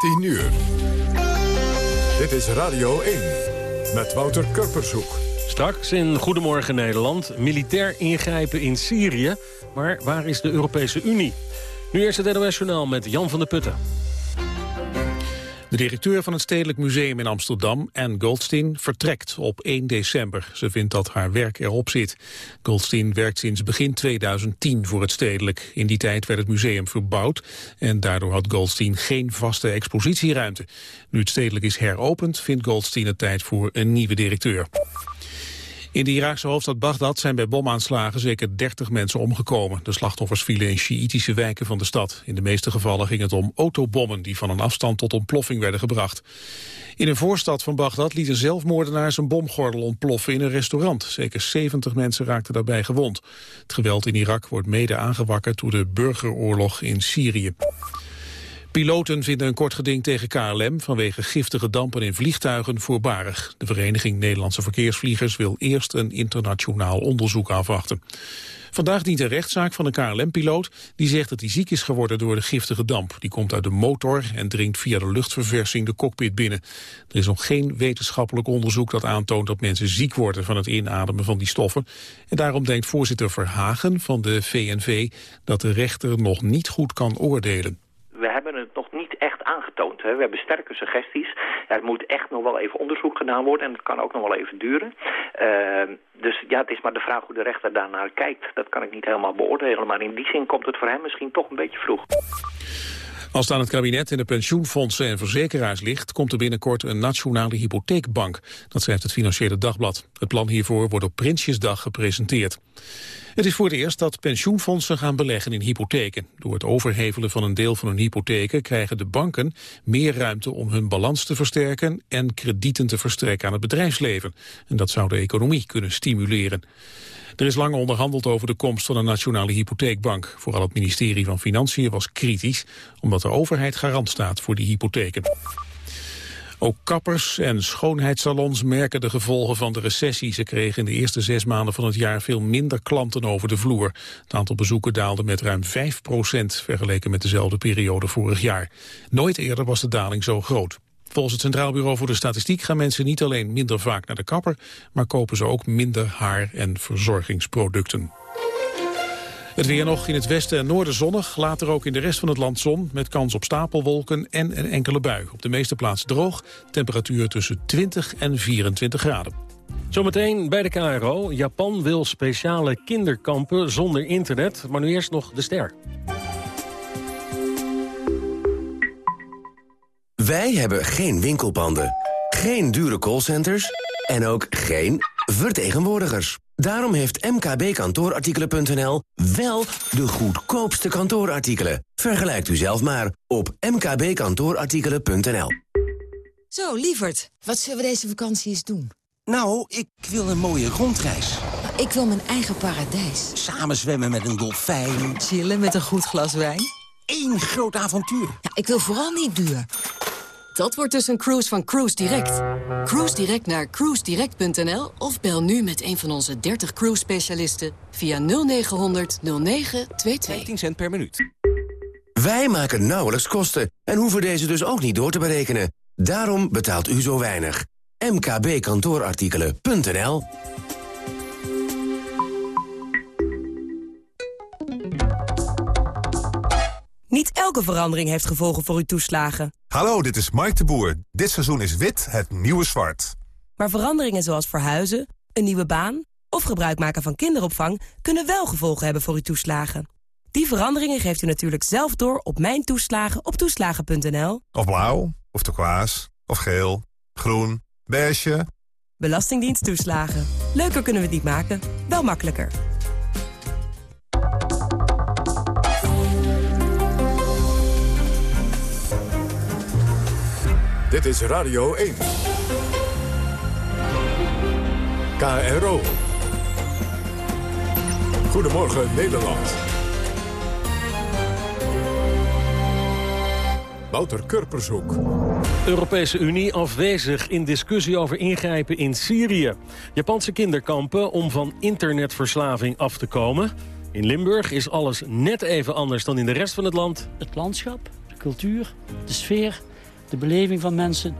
10 uur. Dit is Radio 1 met Wouter Kurpershoek. Straks in Goedemorgen Nederland. Militair ingrijpen in Syrië. Maar waar is de Europese Unie? Nu eerst het NOS Journaal met Jan van der Putten. De directeur van het Stedelijk Museum in Amsterdam, Anne Goldstein, vertrekt op 1 december. Ze vindt dat haar werk erop zit. Goldstein werkt sinds begin 2010 voor het Stedelijk. In die tijd werd het museum verbouwd en daardoor had Goldstein geen vaste expositieruimte. Nu het Stedelijk is heropend, vindt Goldstein het tijd voor een nieuwe directeur. In de Iraakse hoofdstad Bagdad zijn bij bomaanslagen zeker 30 mensen omgekomen. De slachtoffers vielen in Sjiïtische wijken van de stad. In de meeste gevallen ging het om autobommen die van een afstand tot ontploffing werden gebracht. In een voorstad van Bagdad liet een zelfmoordenaar zijn bomgordel ontploffen in een restaurant. Zeker 70 mensen raakten daarbij gewond. Het geweld in Irak wordt mede aangewakkerd door de burgeroorlog in Syrië. Piloten vinden een kort geding tegen KLM vanwege giftige dampen in vliegtuigen voorbarig. De Vereniging Nederlandse Verkeersvliegers wil eerst een internationaal onderzoek afwachten. Vandaag dient een rechtszaak van een KLM-piloot die zegt dat hij ziek is geworden door de giftige damp. Die komt uit de motor en dringt via de luchtverversing de cockpit binnen. Er is nog geen wetenschappelijk onderzoek dat aantoont dat mensen ziek worden van het inademen van die stoffen. En daarom denkt voorzitter Verhagen van de VNV dat de rechter nog niet goed kan oordelen we hebben het nog niet echt aangetoond. Hè. We hebben sterke suggesties. Ja, het moet echt nog wel even onderzoek gedaan worden en het kan ook nog wel even duren. Uh, dus ja, het is maar de vraag hoe de rechter daarnaar kijkt. Dat kan ik niet helemaal beoordelen, maar in die zin komt het voor hem misschien toch een beetje vroeg. Als het aan het kabinet en de pensioenfondsen en verzekeraars ligt... komt er binnenkort een nationale hypotheekbank. Dat schrijft het Financiële Dagblad. Het plan hiervoor wordt op Prinsjesdag gepresenteerd. Het is voor het eerst dat pensioenfondsen gaan beleggen in hypotheken. Door het overhevelen van een deel van hun hypotheken krijgen de banken meer ruimte om hun balans te versterken en kredieten te verstrekken aan het bedrijfsleven. En dat zou de economie kunnen stimuleren. Er is lang onderhandeld over de komst van een nationale hypotheekbank. Vooral het ministerie van Financiën was kritisch, omdat de overheid garant staat voor die hypotheken. Ook kappers en schoonheidssalons merken de gevolgen van de recessie. Ze kregen in de eerste zes maanden van het jaar veel minder klanten over de vloer. Het aantal bezoeken daalde met ruim 5 procent vergeleken met dezelfde periode vorig jaar. Nooit eerder was de daling zo groot. Volgens het Centraal Bureau voor de Statistiek gaan mensen niet alleen minder vaak naar de kapper, maar kopen ze ook minder haar- en verzorgingsproducten. Het weer nog in het westen en noorden zonnig, later ook in de rest van het land zon... met kans op stapelwolken en een enkele bui. Op de meeste plaatsen droog, temperatuur tussen 20 en 24 graden. Zometeen bij de KRO. Japan wil speciale kinderkampen zonder internet, maar nu eerst nog de ster. Wij hebben geen winkelpanden, geen dure callcenters en ook geen vertegenwoordigers. Daarom heeft mkbkantoorartikelen.nl wel de goedkoopste kantoorartikelen. Vergelijkt u zelf maar op mkbkantoorartikelen.nl. Zo, lieverd, wat zullen we deze vakantie eens doen? Nou, ik wil een mooie rondreis. Nou, ik wil mijn eigen paradijs. Samen zwemmen met een dolfijn. Chillen met een goed glas wijn. Eén groot avontuur. Ja, ik wil vooral niet duur. Dat wordt dus een cruise van Cruise Direct. Cruise Direct naar cruisedirect.nl of bel nu met een van onze 30 cruise specialisten via 0900 0922. 15 cent per minuut. Wij maken nauwelijks kosten en hoeven deze dus ook niet door te berekenen. Daarom betaalt u zo weinig. mkbkantoorartikelen.nl Niet elke verandering heeft gevolgen voor uw toeslagen. Hallo, dit is Mike de Boer. Dit seizoen is wit het nieuwe zwart. Maar veranderingen zoals verhuizen, een nieuwe baan... of gebruik maken van kinderopvang... kunnen wel gevolgen hebben voor uw toeslagen. Die veranderingen geeft u natuurlijk zelf door op Mijn Toeslagen op toeslagen.nl. Of blauw, of turquoise, of geel, groen, beige. Belastingdienst toeslagen. Leuker kunnen we het niet maken, wel makkelijker. Dit is Radio 1. KRO. Goedemorgen Nederland. Wouter Kurpershoek. Europese Unie afwezig in discussie over ingrijpen in Syrië. Japanse kinderkampen om van internetverslaving af te komen. In Limburg is alles net even anders dan in de rest van het land. Het landschap, de cultuur, de sfeer de beleving van mensen.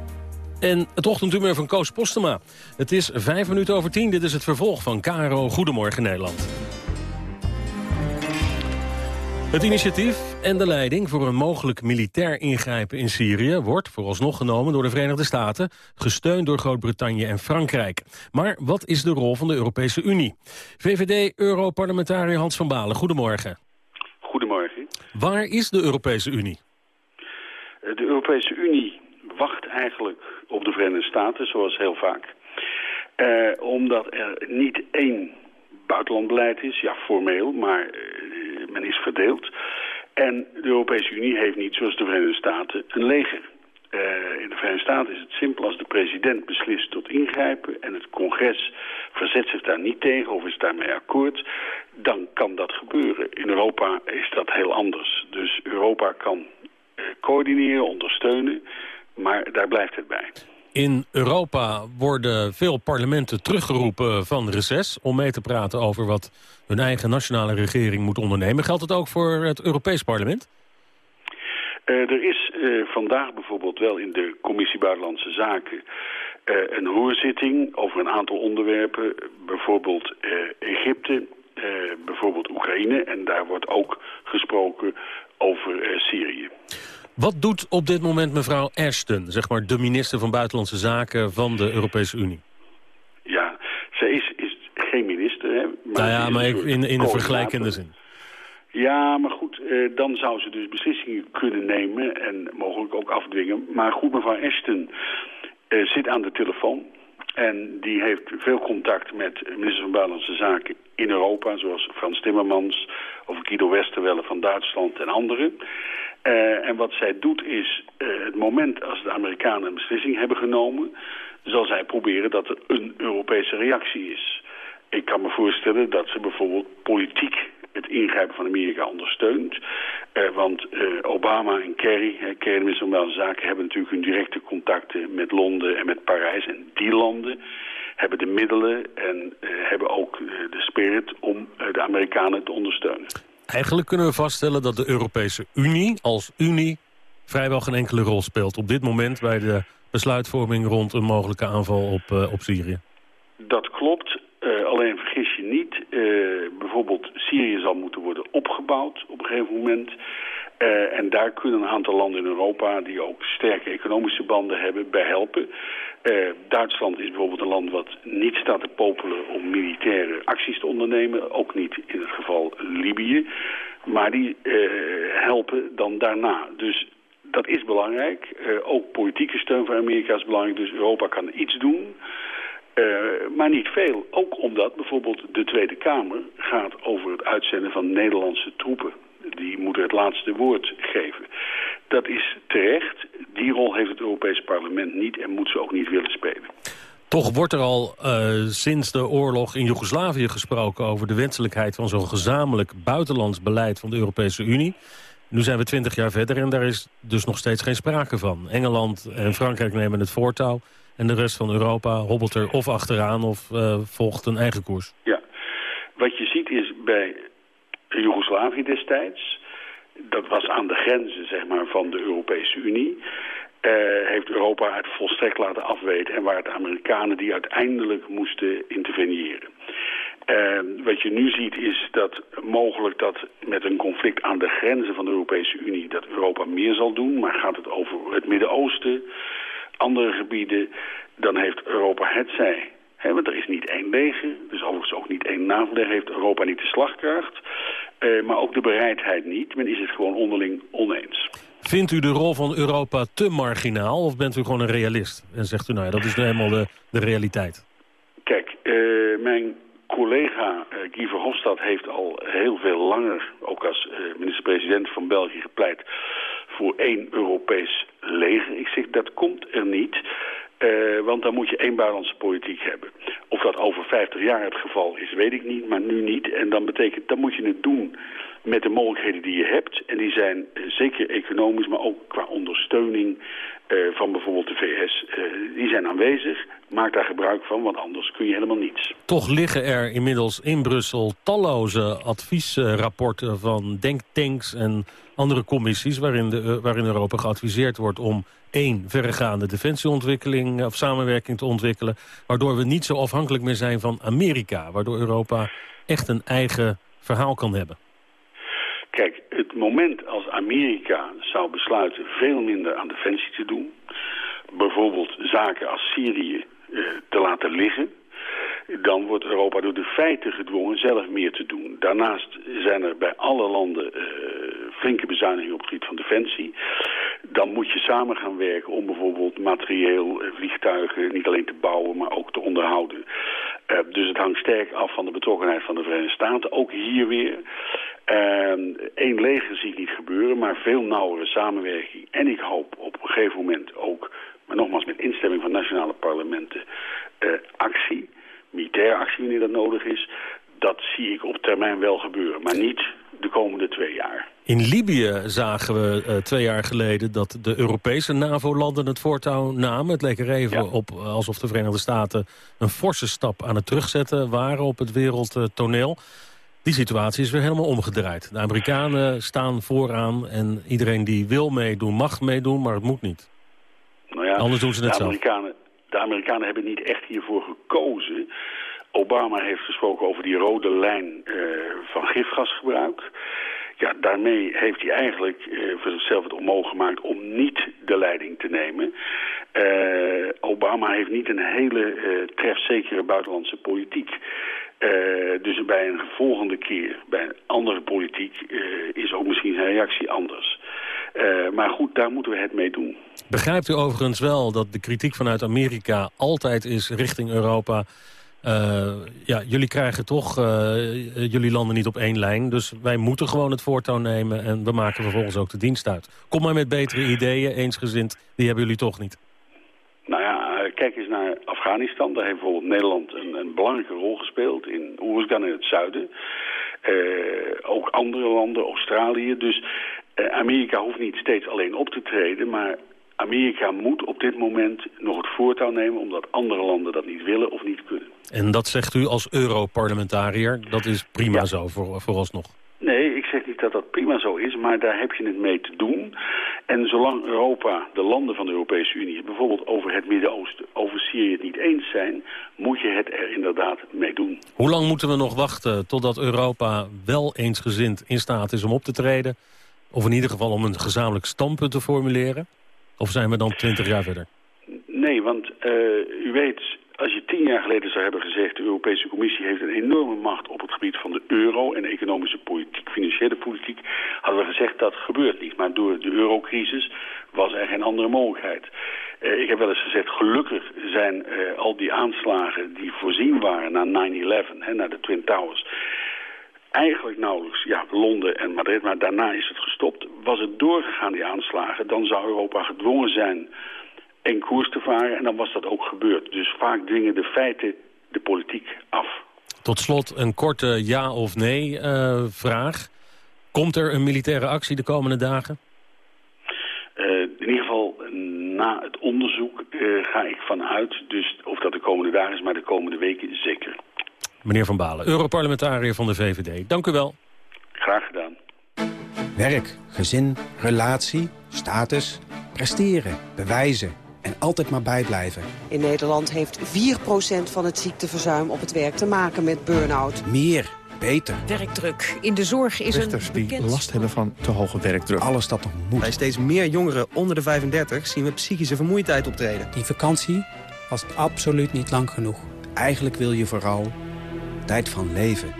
En het ochtendhumeur van Koos Postema. Het is vijf minuten over tien. Dit is het vervolg van KRO Goedemorgen Nederland. Het initiatief en de leiding voor een mogelijk militair ingrijpen in Syrië... wordt vooralsnog genomen door de Verenigde Staten... gesteund door Groot-Brittannië en Frankrijk. Maar wat is de rol van de Europese Unie? VVD-Europarlementariër Hans van Balen, goedemorgen. Goedemorgen. Waar is de Europese Unie? De Europese Unie wacht eigenlijk op de Verenigde Staten, zoals heel vaak. Eh, omdat er niet één buitenlandbeleid is, ja formeel, maar uh, men is verdeeld. En de Europese Unie heeft niet, zoals de Verenigde Staten, een leger. Uh, in de Verenigde Staten is het simpel als de president beslist tot ingrijpen... en het congres verzet zich daar niet tegen of is daarmee akkoord... dan kan dat gebeuren. In Europa is dat heel anders. Dus Europa kan coördineren, ondersteunen, maar daar blijft het bij. In Europa worden veel parlementen teruggeroepen van reces... om mee te praten over wat hun eigen nationale regering moet ondernemen. Geldt het ook voor het Europees parlement? Uh, er is uh, vandaag bijvoorbeeld wel in de Commissie Buitenlandse Zaken... Uh, een hoorzitting over een aantal onderwerpen. Bijvoorbeeld Egypte, bijvoorbeeld Oekraïne. En daar wordt ook gesproken over Syrië. Wat doet op dit moment mevrouw Ashton, zeg maar de minister van Buitenlandse Zaken van de Europese Unie? Ja, zij is, is geen minister. Hè, maar nou ja, maar in, in een vergelijkende zin. Ja, maar goed, eh, dan zou ze dus beslissingen kunnen nemen en mogelijk ook afdwingen. Maar goed, mevrouw Ashton eh, zit aan de telefoon. En die heeft veel contact met ministers van Buitenlandse Zaken in Europa... zoals Frans Timmermans of Guido Westerwelle van Duitsland en anderen. Uh, en wat zij doet is, uh, het moment als de Amerikanen een beslissing hebben genomen... zal zij proberen dat er een Europese reactie is. Ik kan me voorstellen dat ze bijvoorbeeld politiek het ingrijpen van Amerika ondersteunt. Uh, want Obama en Kerry, Kerry de minister van Buitenlandse Zaken... hebben natuurlijk hun directe contacten met Londen en met Parijs. En die landen hebben de middelen en hebben ook de spirit om de Amerikanen te ondersteunen. Eigenlijk kunnen we vaststellen dat de Europese Unie als Unie vrijwel geen enkele rol speelt op dit moment bij de besluitvorming rond een mogelijke aanval op, op Syrië. Dat klopt, uh, alleen vergis je niet, uh, bijvoorbeeld Syrië zal moeten worden opgebouwd op een gegeven moment. Uh, en daar kunnen een aantal landen in Europa die ook sterke economische banden hebben bij helpen. Duitsland is bijvoorbeeld een land wat niet staat te popelen om militaire acties te ondernemen. Ook niet in het geval Libië. Maar die helpen dan daarna. Dus dat is belangrijk. ook politieke steun van Amerika is belangrijk. Dus Europa kan iets doen. Maar niet veel. Ook omdat bijvoorbeeld de Tweede Kamer gaat over het uitzenden van Nederlandse troepen die moeten het laatste woord geven. Dat is terecht. Die rol heeft het Europees Parlement niet en moet ze ook niet willen spelen. Toch wordt er al uh, sinds de oorlog in Joegoslavië gesproken... over de wenselijkheid van zo'n gezamenlijk buitenlands beleid van de Europese Unie. Nu zijn we twintig jaar verder en daar is dus nog steeds geen sprake van. Engeland en Frankrijk nemen het voortouw... en de rest van Europa hobbelt er of achteraan of uh, volgt een eigen koers. Ja, wat je ziet is bij Joegoslavië destijds. Dat was aan de grenzen zeg maar, van de Europese Unie. Uh, heeft Europa het volstrekt laten afweten en waren het Amerikanen die uiteindelijk moesten interveneren. Uh, wat je nu ziet is dat mogelijk dat met een conflict aan de grenzen van de Europese Unie... dat Europa meer zal doen, maar gaat het over het Midden-Oosten, andere gebieden... dan heeft Europa het zij He, want er is niet één leger, dus overigens ook niet één NAVO. heeft Europa niet de slagkracht, uh, maar ook de bereidheid niet. Men is het gewoon onderling oneens. Vindt u de rol van Europa te marginaal of bent u gewoon een realist? En zegt u, nou ja, dat is nu helemaal de, de realiteit. Kijk, uh, mijn collega uh, Guy Verhofstadt heeft al heel veel langer, ook als minister-president van België, gepleit voor één Europees leger. Ik zeg, dat komt er niet. Uh, want dan moet je één buitenlandse politiek hebben. Of dat over 50 jaar het geval is, weet ik niet, maar nu niet. En dan betekent, dan moet je het doen met de mogelijkheden die je hebt. En die zijn eh, zeker economisch, maar ook qua ondersteuning eh, van bijvoorbeeld de VS. Eh, die zijn aanwezig. Maak daar gebruik van, want anders kun je helemaal niets. Toch liggen er inmiddels in Brussel talloze adviesrapporten van denktanks en andere commissies waarin, de, waarin Europa geadviseerd wordt om één verregaande defensieontwikkeling of samenwerking te ontwikkelen, waardoor we niet zo afhankelijk meer zijn van Amerika, waardoor Europa echt een eigen verhaal kan hebben. Kijk, het moment als Amerika zou besluiten veel minder aan defensie te doen... bijvoorbeeld zaken als Syrië eh, te laten liggen... dan wordt Europa door de feiten gedwongen zelf meer te doen. Daarnaast zijn er bij alle landen uh, flinke bezuinigingen op het gebied van defensie. Dan moet je samen gaan werken om bijvoorbeeld materieel, uh, vliegtuigen niet alleen te bouwen, maar ook te onderhouden. Uh, dus het hangt sterk af van de betrokkenheid van de Verenigde Staten. Ook hier weer. Eén uh, leger zie ik niet gebeuren, maar veel nauwere samenwerking. En ik hoop op een gegeven moment ook, maar nogmaals met instemming van nationale parlementen, actie, militaire actie wanneer dat nodig is. Dat zie ik op termijn wel gebeuren, maar niet de komende twee jaar. In Libië zagen we uh, twee jaar geleden dat de Europese NAVO-landen het voortouw namen. Het leek er even ja. op alsof de Verenigde Staten een forse stap aan het terugzetten waren op het wereldtoneel. Die situatie is weer helemaal omgedraaid. De Amerikanen staan vooraan en iedereen die wil meedoen mag meedoen, maar het moet niet. Nou ja, Anders doen ze het Amerikanen, de Amerikanen hebben niet echt hiervoor gekozen. Obama heeft gesproken over die rode lijn uh, van gifgasgebruik. Ja, daarmee heeft hij eigenlijk uh, voor zichzelf het onmogelijk gemaakt om niet de leiding te nemen. Uh, Obama heeft niet een hele trefzekere buitenlandse politiek. Dus bij een volgende keer, bij een andere politiek, is ook misschien zijn reactie anders. Maar goed, daar moeten we het mee doen. Begrijpt u overigens wel dat de kritiek vanuit Amerika altijd is richting Europa... ja, jullie krijgen toch jullie landen niet op één lijn. Dus wij moeten gewoon het voortouw nemen en we maken vervolgens ook de dienst uit. Kom maar met betere ideeën, eensgezind, die hebben jullie toch niet. Nou ja, kijk eens naar Afghanistan. Daar heeft bijvoorbeeld Nederland een, een belangrijke rol gespeeld. In Oeristan in het zuiden. Ook andere landen, Australië. Dus Amerika hoeft niet steeds alleen op te treden. Maar Amerika moet op dit moment nog het voortouw nemen... omdat andere landen dat niet willen of niet kunnen. En dat zegt u als Europarlementariër. Dat is prima ja. zo voor, vooralsnog. Nee, ik zeg niet dat dat prima zo is, maar daar heb je het mee te doen. En zolang Europa, de landen van de Europese Unie, bijvoorbeeld over het Midden-Oosten, over Syrië het niet eens zijn, moet je het er inderdaad mee doen. Hoe lang moeten we nog wachten totdat Europa wel eensgezind in staat is om op te treden? Of in ieder geval om een gezamenlijk standpunt te formuleren? Of zijn we dan twintig jaar verder? Nee, want uh, u weet, als je tien jaar geleden zou hebben gezegd... de Europese Commissie heeft een enorme macht op het gebied van de euro... en economische politiek, financiële politiek... hadden we gezegd dat gebeurt niet. Maar door de eurocrisis was er geen andere mogelijkheid. Uh, ik heb wel eens gezegd, gelukkig zijn uh, al die aanslagen die voorzien waren... na 9-11, naar de Twin Towers eigenlijk nauwelijks, ja, Londen en Madrid, maar daarna is het gestopt. Was het doorgegaan, die aanslagen, dan zou Europa gedwongen zijn en koers te varen. En dan was dat ook gebeurd. Dus vaak dwingen de feiten de politiek af. Tot slot een korte ja of nee uh, vraag. Komt er een militaire actie de komende dagen? Uh, in ieder geval na het onderzoek uh, ga ik vanuit. Dus of dat de komende dagen is, maar de komende weken zeker. Meneer Van Balen, Europarlementariër van de VVD. Dank u wel. Graag gedaan. Werk, gezin, relatie, status, presteren, bewijzen en altijd maar bijblijven. In Nederland heeft 4% van het ziekteverzuim op het werk te maken met burn-out. Meer, beter. Werkdruk. In de zorg is Richters een die bekend... last hebben van te hoge werkdruk. Alles dat nog moet. Bij steeds meer jongeren onder de 35 zien we psychische vermoeidheid optreden. Die vakantie was absoluut niet lang genoeg. Eigenlijk wil je vooral tijd van leven.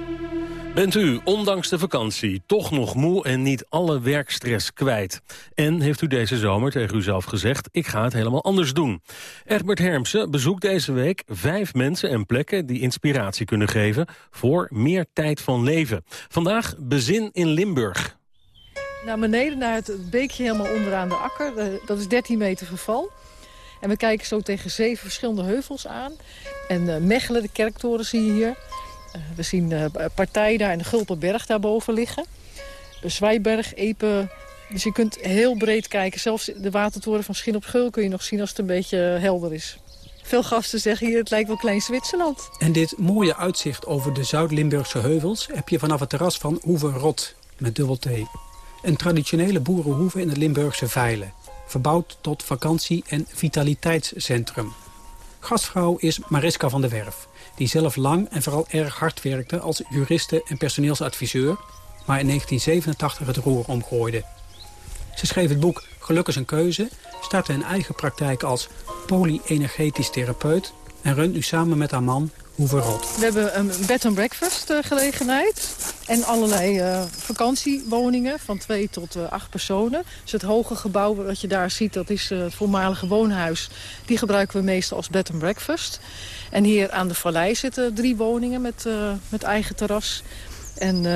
Bent u, ondanks de vakantie, toch nog moe en niet alle werkstress kwijt? En heeft u deze zomer tegen uzelf gezegd, ik ga het helemaal anders doen? Egbert Hermsen bezoekt deze week vijf mensen en plekken... die inspiratie kunnen geven voor meer tijd van leven. Vandaag Bezin in Limburg. Naar beneden, naar het beekje helemaal onderaan de akker. Uh, dat is 13 meter verval. En we kijken zo tegen zeven verschillende heuvels aan. En uh, Mechelen, de kerktoren zie je hier... Uh, we zien uh, Partij daar en de Gulpenberg daarboven liggen. Zwijberg, Epe. Dus je kunt heel breed kijken. Zelfs de watertoren van Schin op Geul kun je nog zien als het een beetje helder is. Veel gasten zeggen hier, het lijkt wel klein Zwitserland. En dit mooie uitzicht over de Zuid-Limburgse heuvels... heb je vanaf het terras van Hoeve Rot, met dubbel T. Een traditionele boerenhoeve in het Limburgse Veilen. Verbouwd tot vakantie- en vitaliteitscentrum. Gastvrouw is Mariska van der Werf, die zelf lang en vooral erg hard werkte als juriste en personeelsadviseur, maar in 1987 het roer omgooide. Ze schreef het boek Geluk is een keuze, startte een eigen praktijk als polyenergetisch therapeut en runt nu samen met haar man Hoeve Rot. We hebben een bed and breakfast eh, gelegenheid en allerlei eh, vakantiewoningen van twee tot uh, acht personen. Dus het hoge gebouw wat je daar ziet, dat is het voormalige woonhuis. Die gebruiken we meestal als bed and breakfast. En hier aan de vallei zitten drie woningen met, met eigen terras. En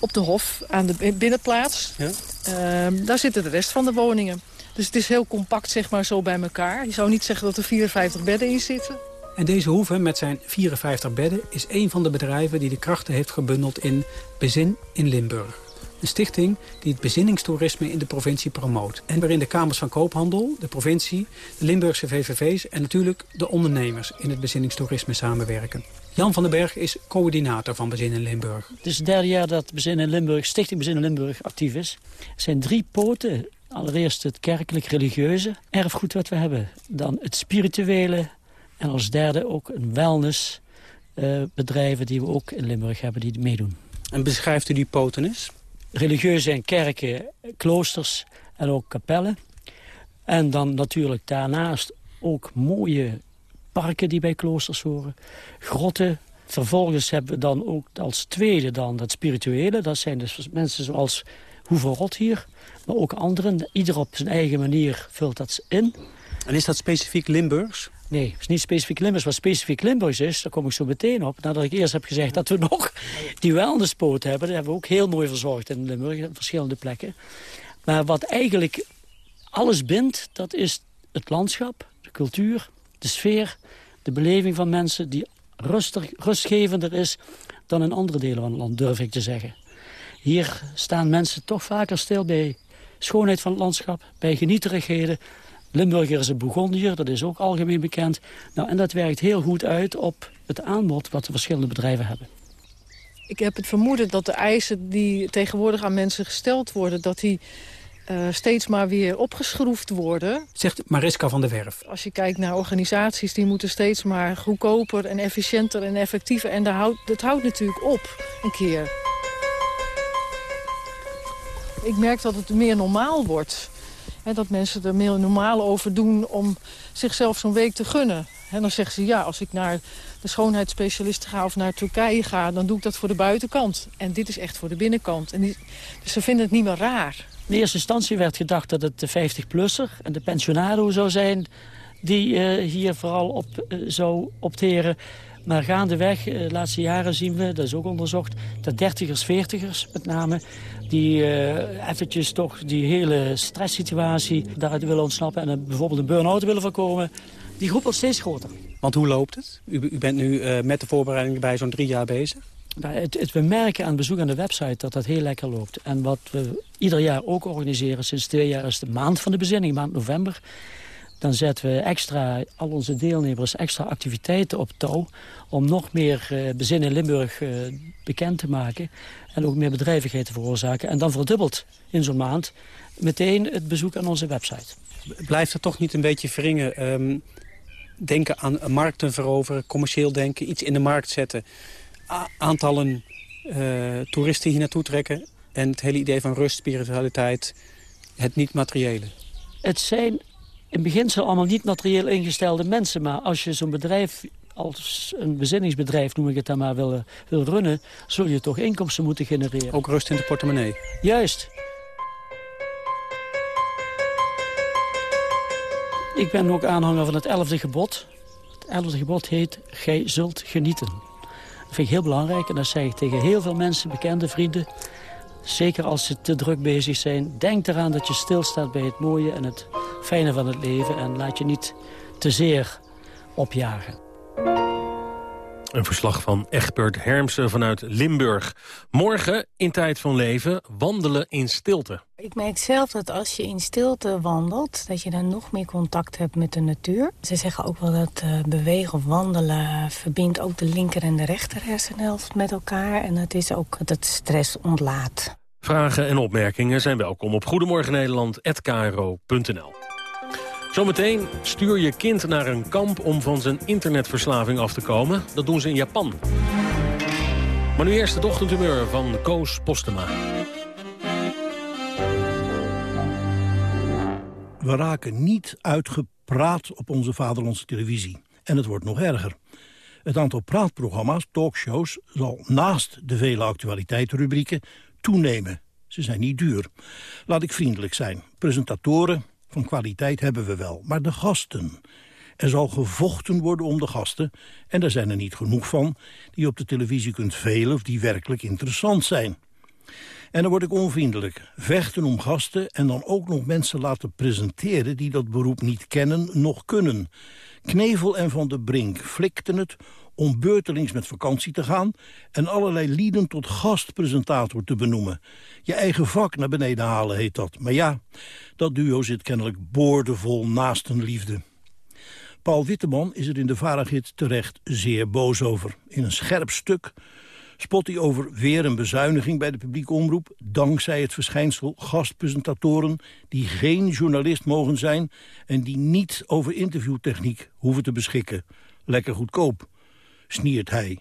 op de Hof, aan de binnenplaats, ja? daar zitten de rest van de woningen. Dus het is heel compact zeg maar zo bij elkaar. Je zou niet zeggen dat er 54 bedden in zitten. En deze hoeve met zijn 54 bedden is een van de bedrijven die de krachten heeft gebundeld in Bezin in Limburg. Een stichting die het bezinningstoerisme in de provincie promoot. En waarin de Kamers van Koophandel, de provincie, de Limburgse VVV's... en natuurlijk de ondernemers in het bezinningstoerisme samenwerken. Jan van den Berg is coördinator van Bezin in Limburg. Het is het derde jaar dat Bezin in Limburg, Stichting Bezin in Limburg actief is. Er zijn drie poten. Allereerst het kerkelijk-religieuze erfgoed wat we hebben. Dan het spirituele. En als derde ook een wellnessbedrijven die we ook in Limburg hebben die meedoen. En beschrijft u die poten eens? religieuze en kerken, kloosters en ook kapellen. En dan natuurlijk daarnaast ook mooie parken die bij kloosters horen. Grotten. Vervolgens hebben we dan ook als tweede dan het spirituele. Dat zijn dus mensen zoals Rot hier. Maar ook anderen. Ieder op zijn eigen manier vult dat in. En is dat specifiek Limburgs? Nee, het is niet specifiek Limburgs. Wat specifiek Limburgs is, daar kom ik zo meteen op. Nadat ik eerst heb gezegd dat we nog die wellnesspoot hebben. Dat hebben we ook heel mooi verzorgd in Limburg, op verschillende plekken. Maar wat eigenlijk alles bindt, dat is het landschap, de cultuur, de sfeer, de beleving van mensen... die rustig, rustgevender is dan in andere delen van het land, durf ik te zeggen. Hier staan mensen toch vaker stil bij schoonheid van het landschap, bij genieterigheden... Limburger is een Bourgondier, dat is ook algemeen bekend. Nou, en dat werkt heel goed uit op het aanbod wat de verschillende bedrijven hebben. Ik heb het vermoeden dat de eisen die tegenwoordig aan mensen gesteld worden... dat die uh, steeds maar weer opgeschroefd worden. Zegt Mariska van der Werf. Als je kijkt naar organisaties, die moeten steeds maar goedkoper en efficiënter en effectiever. En dat houdt, dat houdt natuurlijk op een keer. Ik merk dat het meer normaal wordt dat mensen er meer normaal over doen om zichzelf zo'n week te gunnen. En dan zeggen ze, ja, als ik naar de schoonheidsspecialist ga of naar Turkije ga... dan doe ik dat voor de buitenkant. En dit is echt voor de binnenkant. En dus ze vinden het niet meer raar. In eerste instantie werd gedacht dat het de 50-plusser en de pensionado zou zijn... die uh, hier vooral op uh, zou opteren. Maar gaandeweg, de uh, laatste jaren zien we, dat is ook onderzocht... dat dertigers, veertigers met name, die uh, eventjes toch die hele stresssituatie daaruit willen ontsnappen... en bijvoorbeeld een burn-out willen voorkomen, die groep wordt steeds groter. Want hoe loopt het? U, u bent nu uh, met de voorbereidingen bij zo'n drie jaar bezig. Nou, het, het, we merken aan bezoek aan de website dat dat heel lekker loopt. En wat we ieder jaar ook organiseren, sinds twee jaar is de maand van de bezinning, maand november. Dan zetten we extra, al onze deelnemers extra activiteiten op touw... om nog meer uh, bezin in Limburg uh, bekend te maken. En ook meer bedrijvigheid te veroorzaken. En dan verdubbelt in zo'n maand meteen het bezoek aan onze website. Blijft het toch niet een beetje wringen? Um, denken aan markten veroveren, commercieel denken, iets in de markt zetten. A aantallen uh, toeristen hier naartoe trekken. En het hele idee van rust, spiritualiteit, het niet-materiële. Het zijn in beginsel allemaal niet materieel ingestelde mensen. Maar als je zo'n bedrijf als een bezinningsbedrijf, noem ik het dan maar, wil, wil runnen... zul je toch inkomsten moeten genereren. Ook rust in de portemonnee. Juist. Ik ben ook aanhanger van het elfde gebod. Het elfde gebod heet, gij zult genieten. Dat vind ik heel belangrijk en dat zeg ik tegen heel veel mensen, bekende vrienden... Zeker als ze te druk bezig zijn. Denk eraan dat je stilstaat bij het mooie en het fijne van het leven. En laat je niet te zeer opjagen. Een verslag van Egbert Hermsen vanuit Limburg. Morgen, in Tijd van Leven, wandelen in stilte. Ik merk zelf dat als je in stilte wandelt... dat je dan nog meer contact hebt met de natuur. Ze zeggen ook wel dat uh, bewegen of wandelen... verbindt ook de linker en de rechter hersenhelft met elkaar. En het is ook dat het stress ontlaat. Vragen en opmerkingen zijn welkom op goedemorgennederland.kro.nl. Zometeen stuur je kind naar een kamp om van zijn internetverslaving af te komen. Dat doen ze in Japan. Maar nu eerst het ochtendhumeur van Koos Postema. We raken niet uitgepraat op onze vaderlandse televisie. En het wordt nog erger. Het aantal praatprogramma's, talkshows, zal naast de vele actualiteitsrubrieken toenemen. Ze zijn niet duur. Laat ik vriendelijk zijn. Presentatoren, van kwaliteit hebben we wel, maar de gasten. Er zal gevochten worden om de gasten. En er zijn er niet genoeg van die je op de televisie kunt velen... of die werkelijk interessant zijn. En dan word ik onvriendelijk. Vechten om gasten en dan ook nog mensen laten presenteren... die dat beroep niet kennen, nog kunnen. Knevel en Van de Brink flikten het om beurtelings met vakantie te gaan... en allerlei lieden tot gastpresentator te benoemen. Je eigen vak naar beneden halen heet dat. Maar ja, dat duo zit kennelijk boordevol naast een liefde. Paul Witteman is er in de Varagit terecht zeer boos over. In een scherp stuk spot hij over weer een bezuiniging bij de publieke omroep... dankzij het verschijnsel gastpresentatoren die geen journalist mogen zijn... en die niet over interviewtechniek hoeven te beschikken. Lekker goedkoop sniert hij.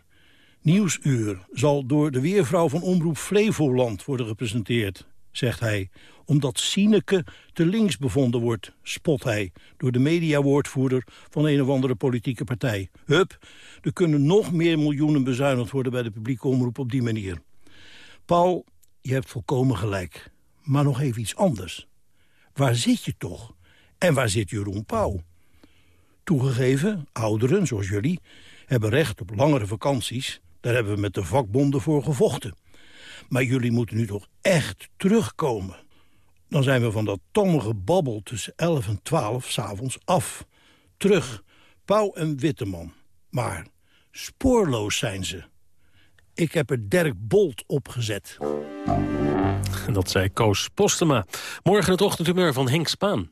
Nieuwsuur zal door de weervrouw van Omroep Flevoland worden gepresenteerd, zegt hij. Omdat Sineke te links bevonden wordt, spot hij, door de mediawoordvoerder van een of andere politieke partij. Hup, er kunnen nog meer miljoenen bezuinigd worden bij de publieke omroep op die manier. Paul, je hebt volkomen gelijk. Maar nog even iets anders. Waar zit je toch? En waar zit Jeroen Pauw? Toegegeven, ouderen zoals jullie hebben recht op langere vakanties. Daar hebben we met de vakbonden voor gevochten. Maar jullie moeten nu toch echt terugkomen. Dan zijn we van dat tommige babbel tussen 11 en 12 s'avonds af. Terug, Pauw en Witteman. Maar spoorloos zijn ze. Ik heb er Dirk Bolt opgezet. Dat zei Koos Postema. Morgen het ochtendhumeur van Henk Spaan.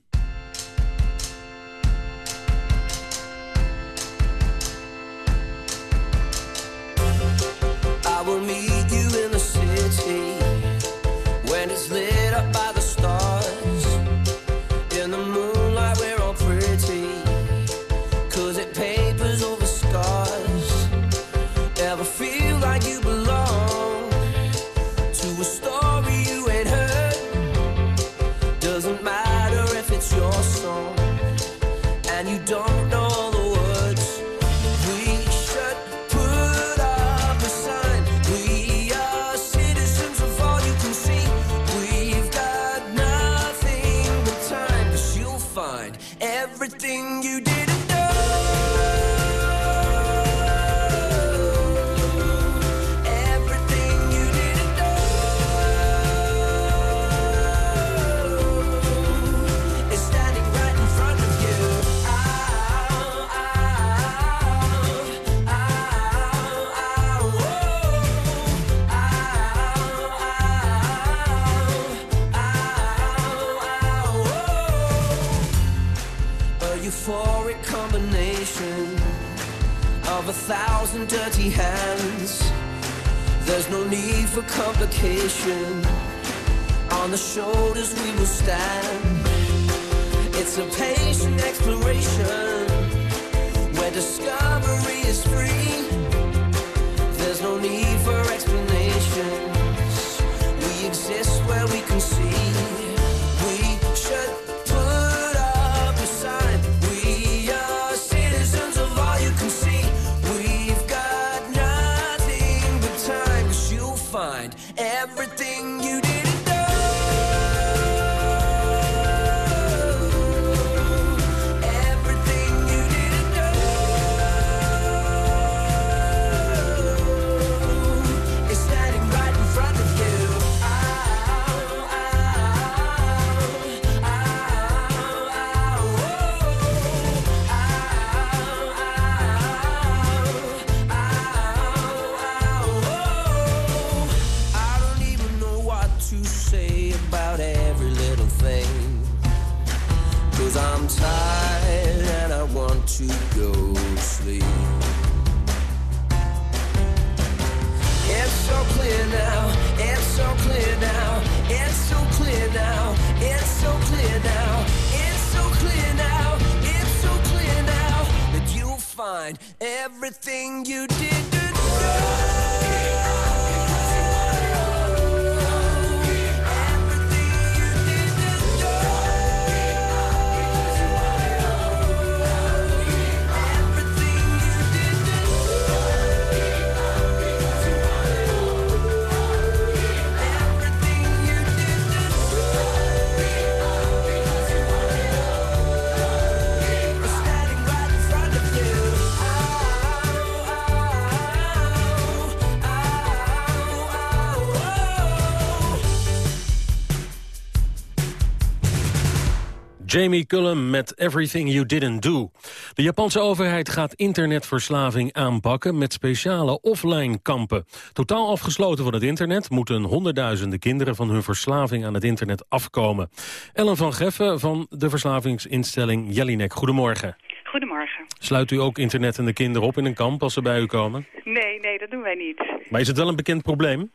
Jamie Cullum met Everything You Didn't Do. De Japanse overheid gaat internetverslaving aanpakken met speciale offline kampen. Totaal afgesloten van het internet moeten honderdduizenden kinderen van hun verslaving aan het internet afkomen. Ellen van Geffen van de verslavingsinstelling Jellinek. Goedemorgen. Goedemorgen. Sluit u ook internet en de kinderen op in een kamp als ze bij u komen? Nee, nee, dat doen wij niet. Maar is het wel een bekend probleem?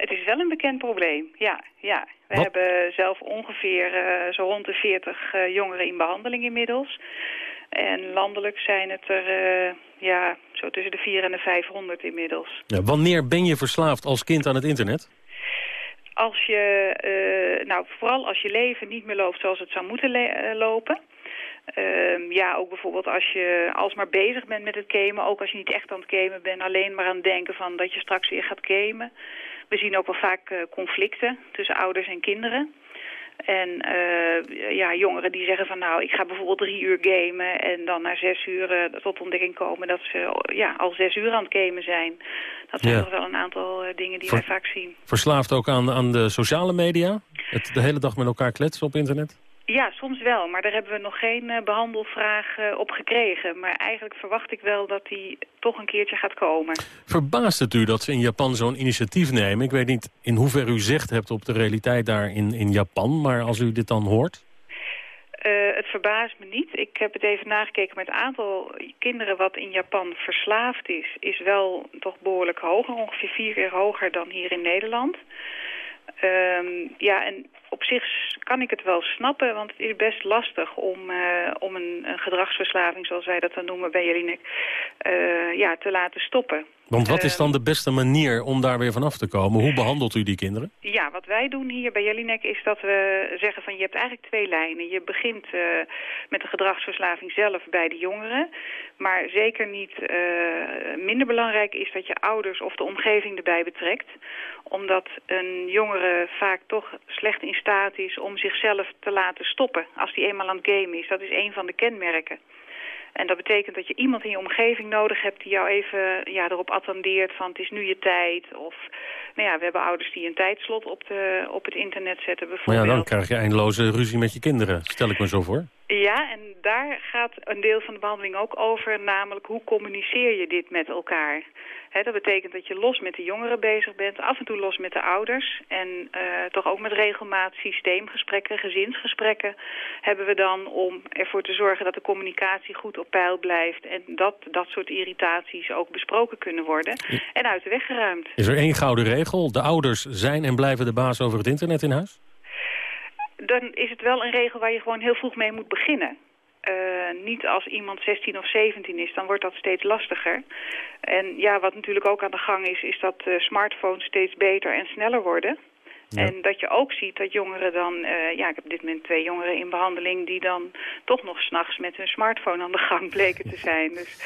Het is wel een bekend probleem, ja. ja. We Wat? hebben zelf ongeveer eh, zo rond de 40 eh, jongeren in behandeling inmiddels. En landelijk zijn het er eh, ja, zo tussen de 4 en de 500 inmiddels. Ja, wanneer ben je verslaafd als kind aan het internet? Als je, nou vooral als je leven niet meer loopt zoals het zou moeten lopen... Ehm, ja, ook bijvoorbeeld als je alsmaar bezig bent met het gamen. Ook als je niet echt aan het gamen bent. Alleen maar aan het denken van dat je straks weer gaat gamen. We zien ook wel vaak eh, conflicten tussen ouders en kinderen. En eh, ja, jongeren die zeggen van nou, ik ga bijvoorbeeld drie uur gamen... en dan na zes uur eh, tot ontdekking komen dat ze ja, al zes uur aan het gamen zijn. Dat zijn Ja. toch wel een aantal dingen die Ver- wij vaak zien. Verslaafd ook aan, aan de sociale media? Het de hele dag met elkaar kletsen op internet? Ja, soms wel, maar daar hebben we nog geen eh, behandelvraag eh, op gekregen. Maar eigenlijk verwacht ik wel dat die toch een keertje gaat komen. Verbaast het u dat ze in Japan zo'n initiatief nemen? Ik weet niet in hoeverre u zicht hebt op de realiteit daar in, in Japan... maar als u dit dan hoort... Eh, het verbaast me niet. Ik heb het even nagekeken met het aantal kinderen wat in Japan verslaafd is... is wel toch behoorlijk hoger, ongeveer vier keer hoger dan hier in Nederland. Ehm, ja, en op zich kan ik het wel snappen, want het is best lastig om, eh, om een, een gedragsverslaving, zoals wij dat dan noemen bij Jelinek, eh ja, te laten stoppen. Want wat is Ehm, dan de beste manier om daar weer vanaf te komen? Hoe behandelt u die kinderen? Ja, wat wij doen hier bij Jelinek is dat we zeggen van je hebt eigenlijk twee lijnen. Je begint eh, met de gedragsverslaving zelf bij de jongeren. Maar zeker niet minder belangrijk is dat je ouders of de omgeving erbij betrekt. Omdat een jongere vaak toch slecht in staat is om zichzelf te laten stoppen als hij eenmaal aan het gamen is. Dat is een van de kenmerken. En dat betekent dat je iemand in je omgeving nodig hebt die jou even ja, erop attendeert van het is nu je tijd. Of nou ja, we hebben ouders die een tijdslot op, de, op het internet zetten Maar ja, bijvoorbeeld. dan krijg je eindeloze ruzie met je kinderen. Stel ik me zo voor. Ja, en daar gaat een deel van de behandeling ook over, namelijk hoe communiceer je dit met elkaar. Dat betekent dat je los met de jongeren bezig bent, af en toe los met de ouders. En eh, toch ook met regelmaat systeemgesprekken, gezinsgesprekken hebben we dan om ervoor te zorgen dat de communicatie goed op peil blijft. En dat dat soort irritaties ook besproken kunnen worden en uit de weg geruimd. Is er één gouden regel? De ouders zijn en blijven de baas over het internet in huis? Dan is het wel een regel waar je gewoon heel vroeg mee moet beginnen. Eh, niet als iemand 16 of 17 is, dan wordt dat steeds lastiger. En ja, wat natuurlijk ook aan de gang is, is dat eh, smartphones steeds beter en sneller worden. En dat je ook ziet dat jongeren dan... eh, ja, ik heb op dit moment twee jongeren in behandeling... die dan toch nog s'nachts met hun smartphone aan de gang bleken te zijn. Dus,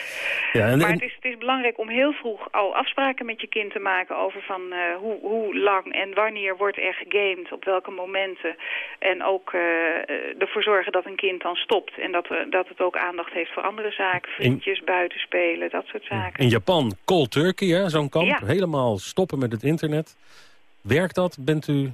Ja, en- maar het is, het is belangrijk om heel vroeg al afspraken met je kind te maken... over van eh, hoe, hoe lang en wanneer wordt er gegamed, op welke momenten. En ook eh, ervoor zorgen dat een kind dan stopt. En dat, dat het ook aandacht heeft voor andere zaken. Vriendjes, buitenspelen, dat soort zaken. In Japan, cold turkey, hè, zo'n kamp. Ja. Helemaal stoppen met het internet. Werkt dat? Bent u...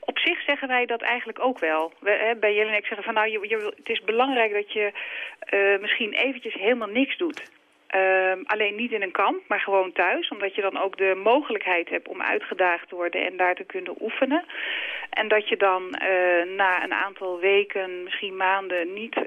Op zich zeggen wij dat eigenlijk ook wel. We, hè, bij Jelinek zeggen van nou, je, je, het is belangrijk dat je eh, misschien eventjes helemaal niks doet. Ehm, alleen niet in een kamp, maar gewoon thuis. Omdat je dan ook de mogelijkheid hebt om uitgedaagd te worden en daar te kunnen oefenen. En dat je dan eh, na een aantal weken, misschien maanden, niet uh,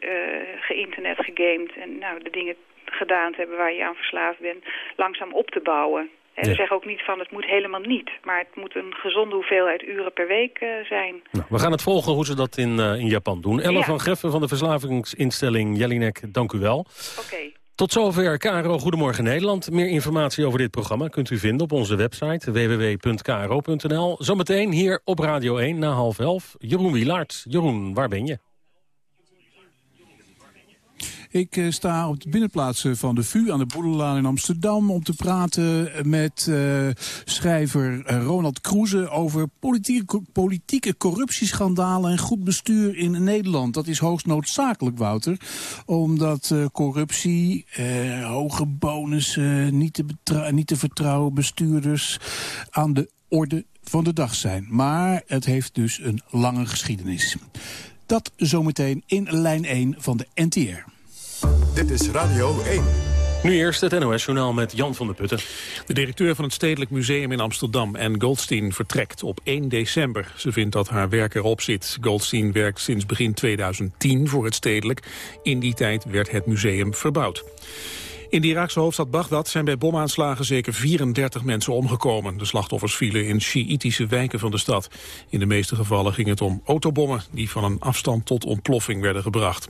geïnternet gegamed... en nou, de dingen gedaan te hebben waar je aan verslaafd bent, langzaam op te bouwen. En we zeggen ook niet van het moet helemaal niet. Maar het moet een gezonde hoeveelheid uren per week uh, zijn. Nou, we gaan het volgen hoe ze dat in, uh, in Japan doen. Ellen Ja. van Geffen van de verslavingsinstelling Jelinek, dank u wel. Oké. Tot zover KRO Goedemorgen Nederland. Meer informatie over dit programma kunt u vinden op onze website www.kro.nl. Zometeen hier op Radio 1 na half elf. Jeroen Wielaert. Jeroen, waar ben je? Ik eh, sta op de binnenplaats eh, van de VU aan de Boedelaan in Amsterdam... om te praten met eh, schrijver eh, Ronald Kroeze over politieke, politieke corruptieschandalen en goed bestuur in Nederland. Dat is hoogst noodzakelijk, Wouter. Omdat corruptie, hoge bonussen, niet te, niet te vertrouwen bestuurders aan de orde van de dag zijn. Maar het heeft dus een lange geschiedenis. Dat zometeen in lijn 1 van de NTR. Dit is Radio 1. Nu eerst het NOS-journaal met Jan van der Putten. De directeur van het Stedelijk Museum in Amsterdam, Anne Goldstein, vertrekt op 1 december. Ze vindt dat haar werk erop zit. Goldstein werkt sinds begin 2010 voor het Stedelijk. In die tijd werd het museum verbouwd. In de Iraakse hoofdstad Bagdad zijn bij bomaanslagen zeker 34 mensen omgekomen. De slachtoffers vielen in Sjiïtische wijken van de stad. In de meeste gevallen ging het om autobommen die van een afstand tot ontploffing werden gebracht.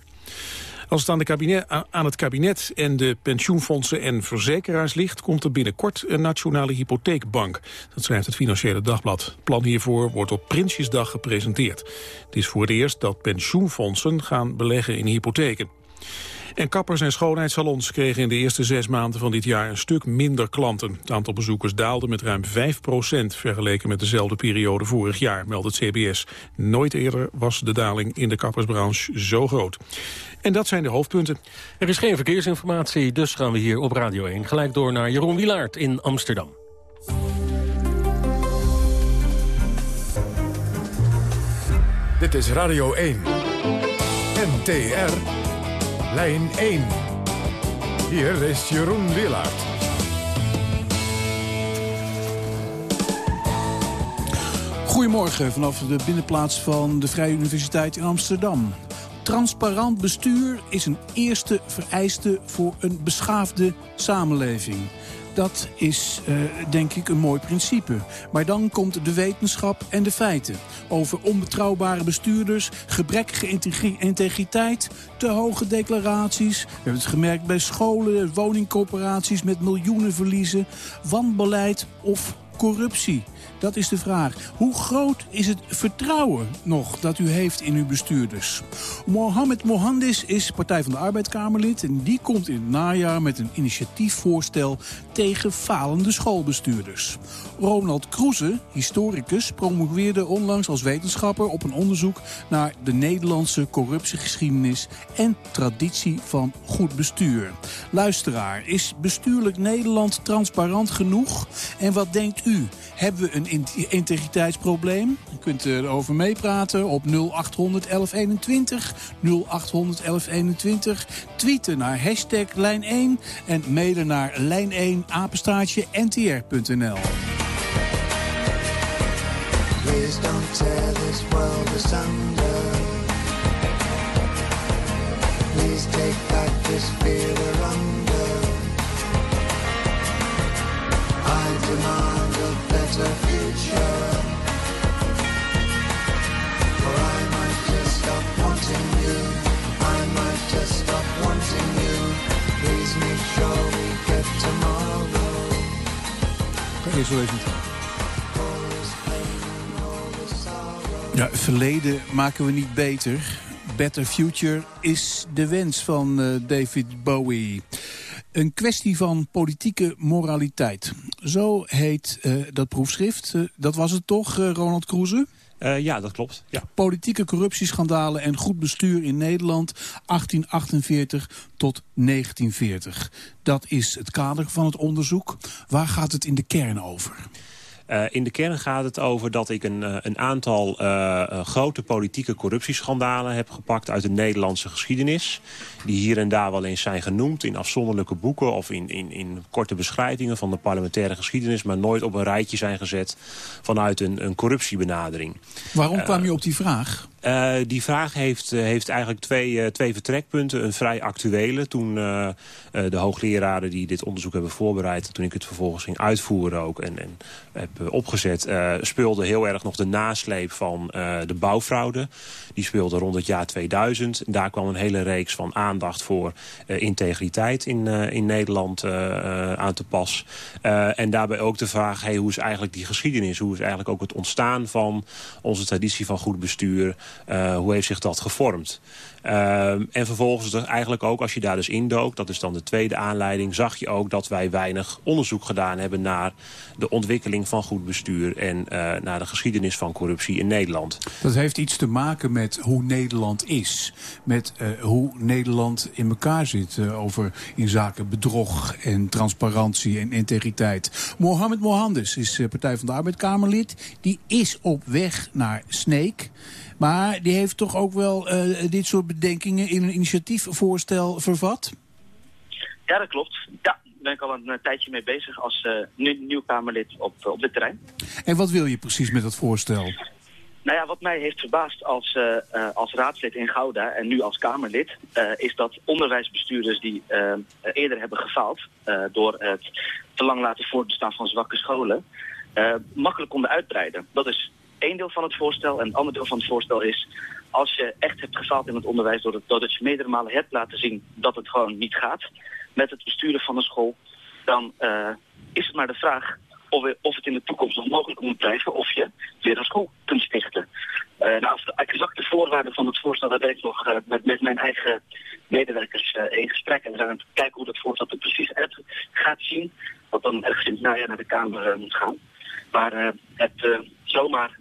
Als het aan, de kabinet, aan het kabinet en de pensioenfondsen en verzekeraars ligt... komt er binnenkort een nationale hypotheekbank. Dat schrijft het Financiële Dagblad. Het plan hiervoor wordt op Prinsjesdag gepresenteerd. Het is voor het eerst dat pensioenfondsen gaan beleggen in hypotheken. En kappers en schoonheidssalons kregen in de eerste zes maanden van dit jaar een stuk minder klanten. Het aantal bezoekers daalde met ruim 5% vergeleken met dezelfde periode vorig jaar, meldt het CBS. Nooit eerder was de daling in de kappersbranche zo groot. En dat zijn de hoofdpunten. Er is geen verkeersinformatie, dus gaan we hier op Radio 1 gelijk door naar Jeroen Wielaert in Amsterdam. Dit is Radio 1. NTR. Lijn 1. Hier is Jeroen Willaert. Goedemorgen vanaf de binnenplaats van de Vrije Universiteit in Amsterdam. Transparant bestuur is een eerste vereiste voor een beschaafde samenleving. Dat is, uh, denk ik, een mooi principe. Maar dan komt de wetenschap en de feiten. Over onbetrouwbare bestuurders, gebrekkige integriteit, te hoge declaraties. We hebben het gemerkt bij scholen, woningcorporaties met miljoenen verliezen. Wanbeleid of corruptie. Dat is de vraag. Hoe groot is het vertrouwen nog dat u heeft in uw bestuurders? Mohamed Mohandis is Partij van de Arbeidskamerlid... en die komt in het najaar met een initiatiefvoorstel tegen falende schoolbestuurders. Ronald Kroeze, historicus, promoveerde onlangs als wetenschapper... op een onderzoek naar de Nederlandse corruptiegeschiedenis... en traditie van goed bestuur. Luisteraar, is bestuurlijk Nederland transparant genoeg? En wat denkt u? Hebben we een integriteitsprobleem. U kunt erover meepraten op 0800 1121. 0800 1121. Tweeten naar hashtag lijn 1 en mailen naar lijn 1 apenstaartje ntr.nl. Please take. Ja, verleden maken we niet beter. Better Future is de wens van uh, David Bowie. Een kwestie van politieke moraliteit. Zo heet uh, dat proefschrift. Uh, dat was het toch, Ronald Kroeze? Uh, ja, dat klopt. Ja. Politieke corruptieschandalen en goed bestuur in Nederland 1848 tot 1940. Dat is het kader van het onderzoek. Waar gaat het in de kern over? Uh, in de kern gaat het over dat ik een, uh, een aantal uh, grote politieke corruptieschandalen heb gepakt uit de Nederlandse geschiedenis. Die hier en daar wel eens zijn genoemd in afzonderlijke boeken of in, in, in korte beschrijvingen van de parlementaire geschiedenis. Maar nooit op een rijtje zijn gezet vanuit een, een corruptiebenadering. Waarom kwam je op die vraag? Uh, die vraag heeft, uh, heeft eigenlijk twee, uh, twee vertrekpunten. Een vrij actuele. Toen de hoogleraren die dit onderzoek hebben voorbereid... toen ik het vervolgens ging uitvoeren ook en, en heb opgezet... speelde heel erg nog de nasleep van de bouwfraude. Die speelde rond het jaar 2000. En daar kwam een hele reeks van aandacht voor integriteit in, in Nederland aan te pas. en daarbij ook de vraag, hey, hoe is eigenlijk die geschiedenis? Hoe is eigenlijk ook het ontstaan van onze traditie van goed bestuur... Uh, hoe heeft zich dat gevormd? Uh, en vervolgens eigenlijk ook, als je daar dus indook... dat is dan de tweede aanleiding... zag je ook dat wij weinig onderzoek gedaan hebben... naar de ontwikkeling van goed bestuur... en uh, naar de geschiedenis van corruptie in Nederland. Dat heeft iets te maken met hoe Nederland is. Met hoe Nederland in elkaar zit... over in zaken bedrog en transparantie en integriteit. Mohamed Mohandes is Partij van de Arbeid Kamerlid. Die is op weg naar Sneek... Maar die heeft toch ook wel uh, dit soort bedenkingen in een initiatiefvoorstel vervat? Ja, dat klopt. Ja, daar ben ik al een, een tijdje mee bezig als uh, nieuw Kamerlid op, op dit terrein. En wat wil je precies met dat voorstel? Nou ja, wat mij heeft verbaasd als, uh, uh, als raadslid in Gouda en nu als Kamerlid... Is dat onderwijsbestuurders die eerder hebben gefaald... door het te lang laten voortbestaan van zwakke scholen... makkelijk konden uitbreiden. Dat is één deel van het voorstel. En een ander deel van het voorstel is... als je echt hebt gefaald in het onderwijs... doordat je meerdere malen hebt laten zien dat het gewoon niet gaat... met het besturen van een school... dan uh, is het maar de vraag of, of het in de toekomst nog mogelijk moet blijven... of je weer een school kunt stichten. Uh, nou, de exacte voorwaarden van het voorstel... daar ben ik nog uh, met, met mijn eigen medewerkers in gesprek. En we zijn aan het kijken hoe dat voorstel er precies uit gaat zien. Wat dan ergens in het najaar naar de Kamer moet gaan. Maar het zomaar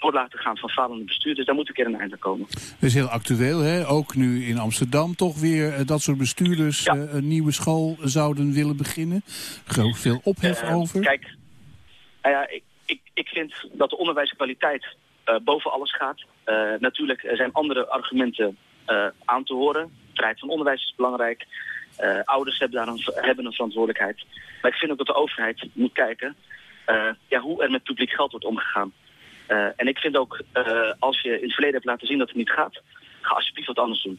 door laten gaan van falende bestuurders. Daar moet een keer een einde komen. Dat is heel actueel, hè? Ook nu in Amsterdam toch weer uh, dat soort bestuurders ja. uh, een nieuwe school zouden willen beginnen. Groot veel ophef over. Kijk, nou ja, ik, ik, ik vind dat de onderwijskwaliteit boven alles gaat. natuurlijk er zijn andere argumenten aan te horen. Vrijheid van onderwijs is belangrijk. ouders hebben daar een, hebben een verantwoordelijkheid. Maar ik vind ook dat de overheid moet kijken ja, hoe er met publiek geld wordt omgegaan. Uh, en ik vind ook, uh, als je in het verleden hebt laten zien dat het niet gaat, ga alsjeblieft wat anders doen.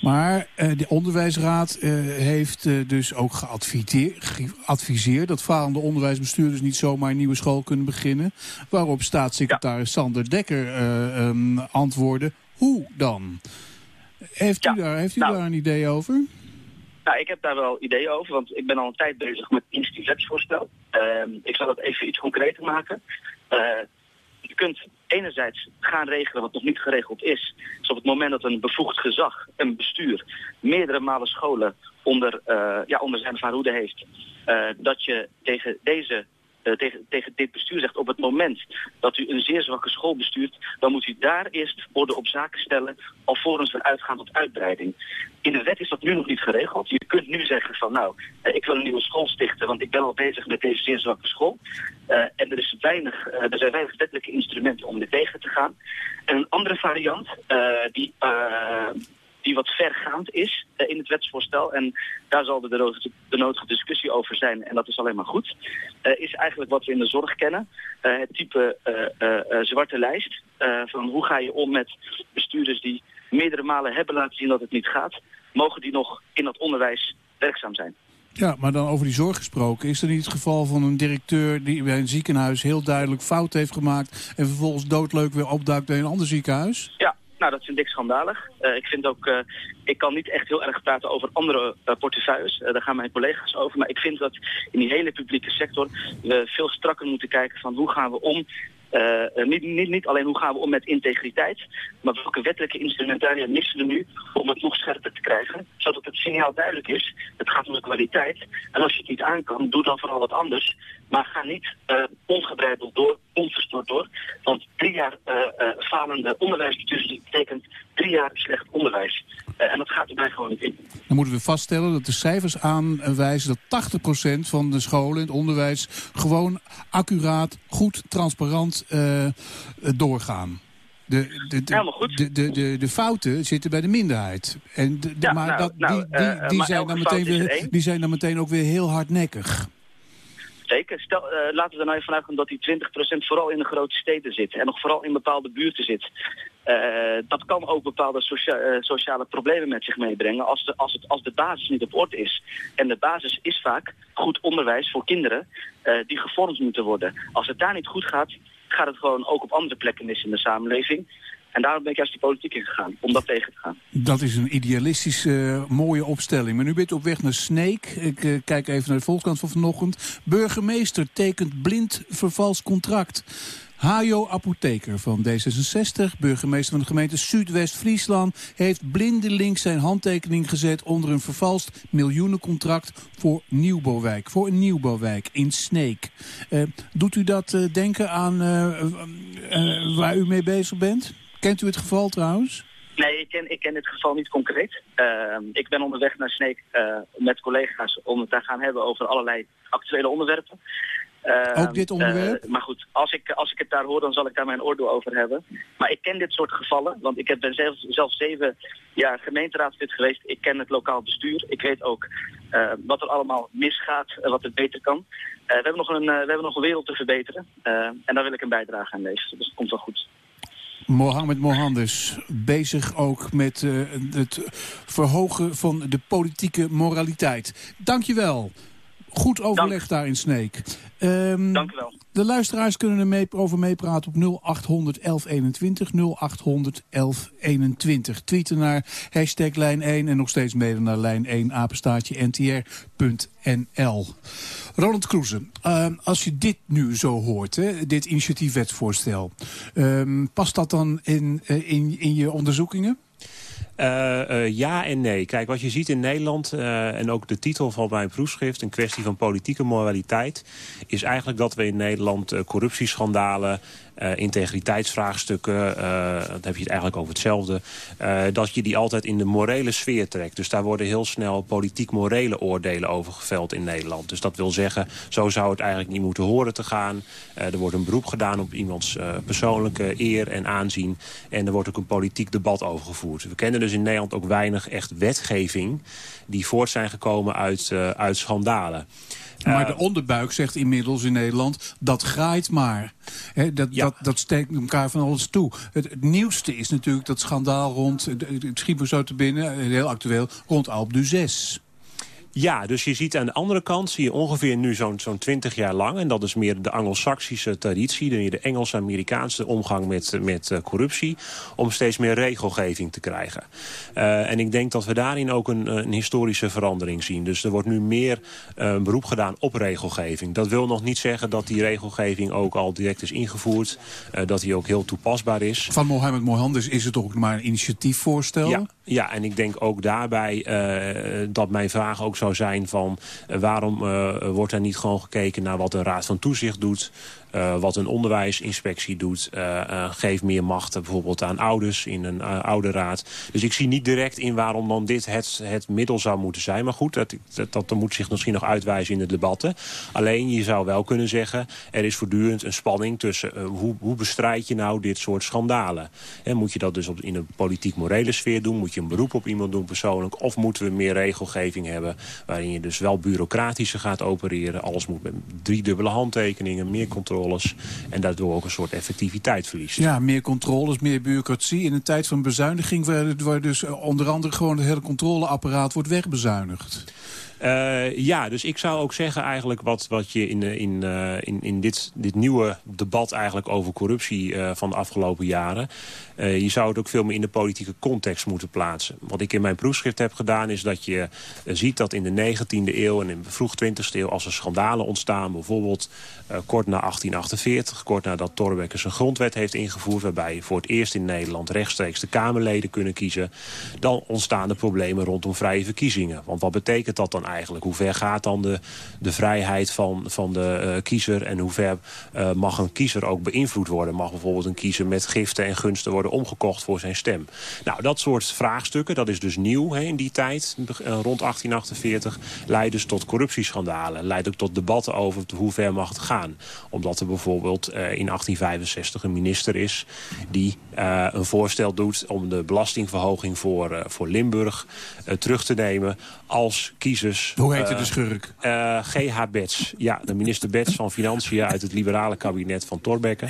Maar uh, de onderwijsraad uh, heeft uh, dus ook geadviseerd dat falende onderwijsbestuurders niet zomaar een nieuwe school kunnen beginnen. Waarop staatssecretaris ja. Sander Dekker um, antwoordde, hoe dan? Heeft ja. u, daar, heeft u nou, daar een idee over? Nou, ik heb daar wel ideeën over, want ik ben al een tijd bezig met het. Uh, ik zal dat even iets concreter maken. Uh, je kunt enerzijds gaan regelen wat nog niet geregeld is. Dus op het moment dat een bevoegd gezag, een bestuur, meerdere malen scholen onder, uh, ja, onder zijn of haar hoede heeft, uh, dat je tegen deze uh, tegen, tegen dit bestuur zegt... op het moment dat u een zeer zwakke school bestuurt... dan moet u daar eerst orde op zaken stellen... alvorens we uitgaan tot uitbreiding. In de wet is dat nu nog niet geregeld. Je kunt nu zeggen van nou, uh, ik wil een nieuwe school stichten... want ik ben al bezig met deze zeer zwakke school. Uh, en er, is weinig, er zijn weinig wettelijke instrumenten om dit tegen te gaan. En een andere variant die die wat vergaand is uh, in het wetsvoorstel. En daar zal de, nodige discussie over zijn. En dat is alleen maar goed. Uh, is eigenlijk wat we in de zorg kennen. Uh, het type zwarte lijst. van hoe ga je om met bestuurders die meerdere malen hebben laten zien dat het niet gaat. Mogen die nog in dat onderwijs werkzaam zijn? Ja, maar dan over die zorg gesproken. Is er niet het geval van een directeur die bij een ziekenhuis heel duidelijk fout heeft gemaakt... en vervolgens doodleuk weer opduikt bij een ander ziekenhuis? Ja, nou, dat vind ik schandalig. Uh, ik vind ook, uh, ik kan niet echt heel erg praten over andere uh, portefeuilles. daar gaan mijn collega's over. Maar ik vind dat in die hele publieke sector we veel strakker moeten kijken van hoe gaan we om uh, niet, niet, niet alleen hoe gaan we om met integriteit, maar welke wettelijke instrumentaria missen we nu om het nog scherper te krijgen, zodat het signaal duidelijk is. Het gaat om de kwaliteit. En als je het niet aan kan, doe dan vooral wat anders. Maar ga niet uh, ongebreideld door onverstoord door. Want drie jaar falende onderwijsbestuur betekent drie jaar slecht onderwijs. Uh, en dat gaat erbij gewoon niet in. Dan moeten we vaststellen dat de cijfers aanwijzen dat 80% van de scholen in het onderwijs gewoon accuraat, goed, transparant doorgaan. De, de, de, Helemaal goed. De, de, de, de fouten zitten bij de minderheid. En de, de- Ja, maar nou, dat, nou, die, die, eh, die, maar zijn dan meteen weer, die zijn dan meteen ook weer heel hardnekkig. Zeker. Stel, eh, laten we er nou even vanuit gaan dat die 20% vooral in de grote steden zit. En nog vooral in bepaalde buurten zit. Eh, dat kan ook bepaalde eh, sociale problemen met zich meebrengen als de, als, het, als de basis niet op orde is. En de basis is vaak goed onderwijs voor kinderen eh, die gevormd moeten worden. Als het daar niet goed gaat, gaat het gewoon ook op andere plekken mis in de samenleving. En daarom ben ik juist de politiek ingegaan, om dat tegen te gaan. Dat is een idealistische, mooie opstelling. Maar nu bent u op weg naar Sneek. Ik kijk even naar de Volkskrant van vanochtend. Burgemeester tekent blind vervals contract. Hajo Apotheker van D66, burgemeester van de gemeente Zuidwest-Friesland... heeft blindelings zijn handtekening gezet onder een vervalst miljoenencontract voor Nieuwbouwwijk. Voor een nieuwbouwwijk in Sneek. Eh, doet u dat eh, denken aan eh, waar u mee bezig bent? Kent u het geval trouwens? Nee, ik ken, ik ken dit geval niet concreet. Ehm, ik ben onderweg naar Sneek met collega's om het te gaan hebben over allerlei actuele onderwerpen. Ehm, Ook dit onderwerp? eh, maar goed, als ik, als ik het daar hoor, dan zal ik daar mijn oordeel over hebben. Maar ik ken dit soort gevallen, want ik ben zelf, zelf zeven jaar gemeenteraadslid geweest. Ik ken het lokaal bestuur. Ik weet ook eh, wat er allemaal misgaat, en wat er beter kan. Eh, we, hebben nog een, we hebben nog een wereld te verbeteren. En daar wil ik een bijdrage aan leveren. Dus dat komt wel goed. Mohammed Mohandes bezig ook met het verhogen van de politieke moraliteit. Dankjewel. Goed overleg daar in Sneek. Ehm, Dank u wel. De luisteraars kunnen er mee, over meepraten op 0800 1121. 0800 1121. Tweeten naar hashtag lijn 1 en nog steeds mailen naar lijn 1 apenstaartje ntr.nl. Ronald Kroeze, ehm, als je dit nu zo hoort, hè, dit initiatiefwetsvoorstel, ehm, past dat dan in, eh, in, in je onderzoekingen? Eh, eh, ja en nee. Kijk, wat je ziet in Nederland, eh, en ook de titel van mijn proefschrift... een kwestie van politieke moraliteit... is eigenlijk dat we in Nederland corruptieschandalen... eh, integriteitsvraagstukken, eh, dan heb je het eigenlijk over hetzelfde... eh, dat je die altijd in de morele sfeer trekt. Dus daar worden heel snel politiek-morele oordelen over geveld in Nederland. Dus dat wil zeggen, zo zou het eigenlijk niet moeten horen te gaan. Er wordt een beroep gedaan op iemands persoonlijke eer en aanzien. En er wordt ook een politiek debat over gevoerd. We kennen dus in Nederland ook weinig echt wetgeving... die voort zijn gekomen uit, uit schandalen. Maar Eh, de onderbuik zegt inmiddels in Nederland, dat graait maar. Dat, dat, dat steekt elkaar van alles toe. Het, het nieuwste is natuurlijk dat schandaal rond, het, het schiet me zo te binnen, heel actueel, rond Alp du 6. Ja, dus je ziet aan de andere kant, zie je ongeveer nu zo'n zo'n 20 jaar lang... en dat is meer de anglo-saxische traditie, de, de Engels-Amerikaanse omgang met, met eh, corruptie... om steeds meer regelgeving te krijgen. Eh, en ik denk dat we daarin ook een, een historische verandering zien. Dus er wordt nu meer eh, beroep gedaan op regelgeving. Dat wil nog niet zeggen dat die regelgeving ook al direct is ingevoerd... eh, dat die ook heel toepasbaar is. Van Mohammed Mohandes is het ook maar een initiatiefvoorstel. Ja, ja, en ik denk ook daarbij eh, dat mijn vraag ook zou zijn van... eh, waarom eh, wordt er niet gewoon gekeken naar wat een raad van toezicht doet... eh, wat een onderwijsinspectie doet. eh, eh, geef meer macht bijvoorbeeld aan ouders in een ouderraad. Dus ik zie niet direct in waarom dan dit het, het middel zou moeten zijn. Maar goed, dat, dat, dat moet zich misschien nog uitwijzen in de debatten. Alleen je zou wel kunnen zeggen... er is voortdurend een spanning tussen... Hoe, hoe bestrijd je nou dit soort schandalen? En moet je dat dus op, in een politiek-morele sfeer doen? Moet je een beroep op iemand doen persoonlijk? Of moeten we meer regelgeving hebben... waarin je dus wel bureaucratischer gaat opereren? Alles moet met drie dubbele handtekeningen, meer en daardoor ook een soort effectiviteit verliest. Ja, meer controles, meer bureaucratie. In een tijd van bezuiniging... waar, waar dus onder andere gewoon het hele controleapparaat wordt wegbezuinigd. Uh, ja, dus ik zou ook zeggen eigenlijk wat, wat je in, in, uh, in, in dit, dit nieuwe debat eigenlijk over corruptie van de afgelopen jaren... je zou het ook veel meer in de politieke context moeten plaatsen. Wat ik in mijn proefschrift heb gedaan is dat je ziet dat in de 19e eeuw en in de vroeg 20e eeuw... als er schandalen ontstaan, bijvoorbeeld kort na 1848... kort nadat Thorbecke zijn grondwet heeft ingevoerd... waarbij je voor het eerst in Nederland rechtstreeks de Kamerleden kunnen kiezen... dan ontstaan er problemen rondom vrije verkiezingen. Want wat betekent dat dan eigenlijk? Hoe ver gaat dan de, de vrijheid van, van de kiezer? En hoe ver mag een kiezer ook beïnvloed worden? Mag bijvoorbeeld een kiezer met giften en gunsten worden omgekocht voor zijn stem? Nou, dat soort vraagstukken, dat is dus nieuw in die tijd, rond 1848... leidt dus tot corruptieschandalen. Leidt ook tot debatten over hoe ver mag het gaan. Omdat er bijvoorbeeld in 1865 een minister is... die een voorstel doet om de belastingverhoging voor, voor Limburg terug te nemen als kiezers... Hoe heette de schurk? G.H. Bets. Ja, de minister Bets van Financiën uit het liberale kabinet van Thorbecke.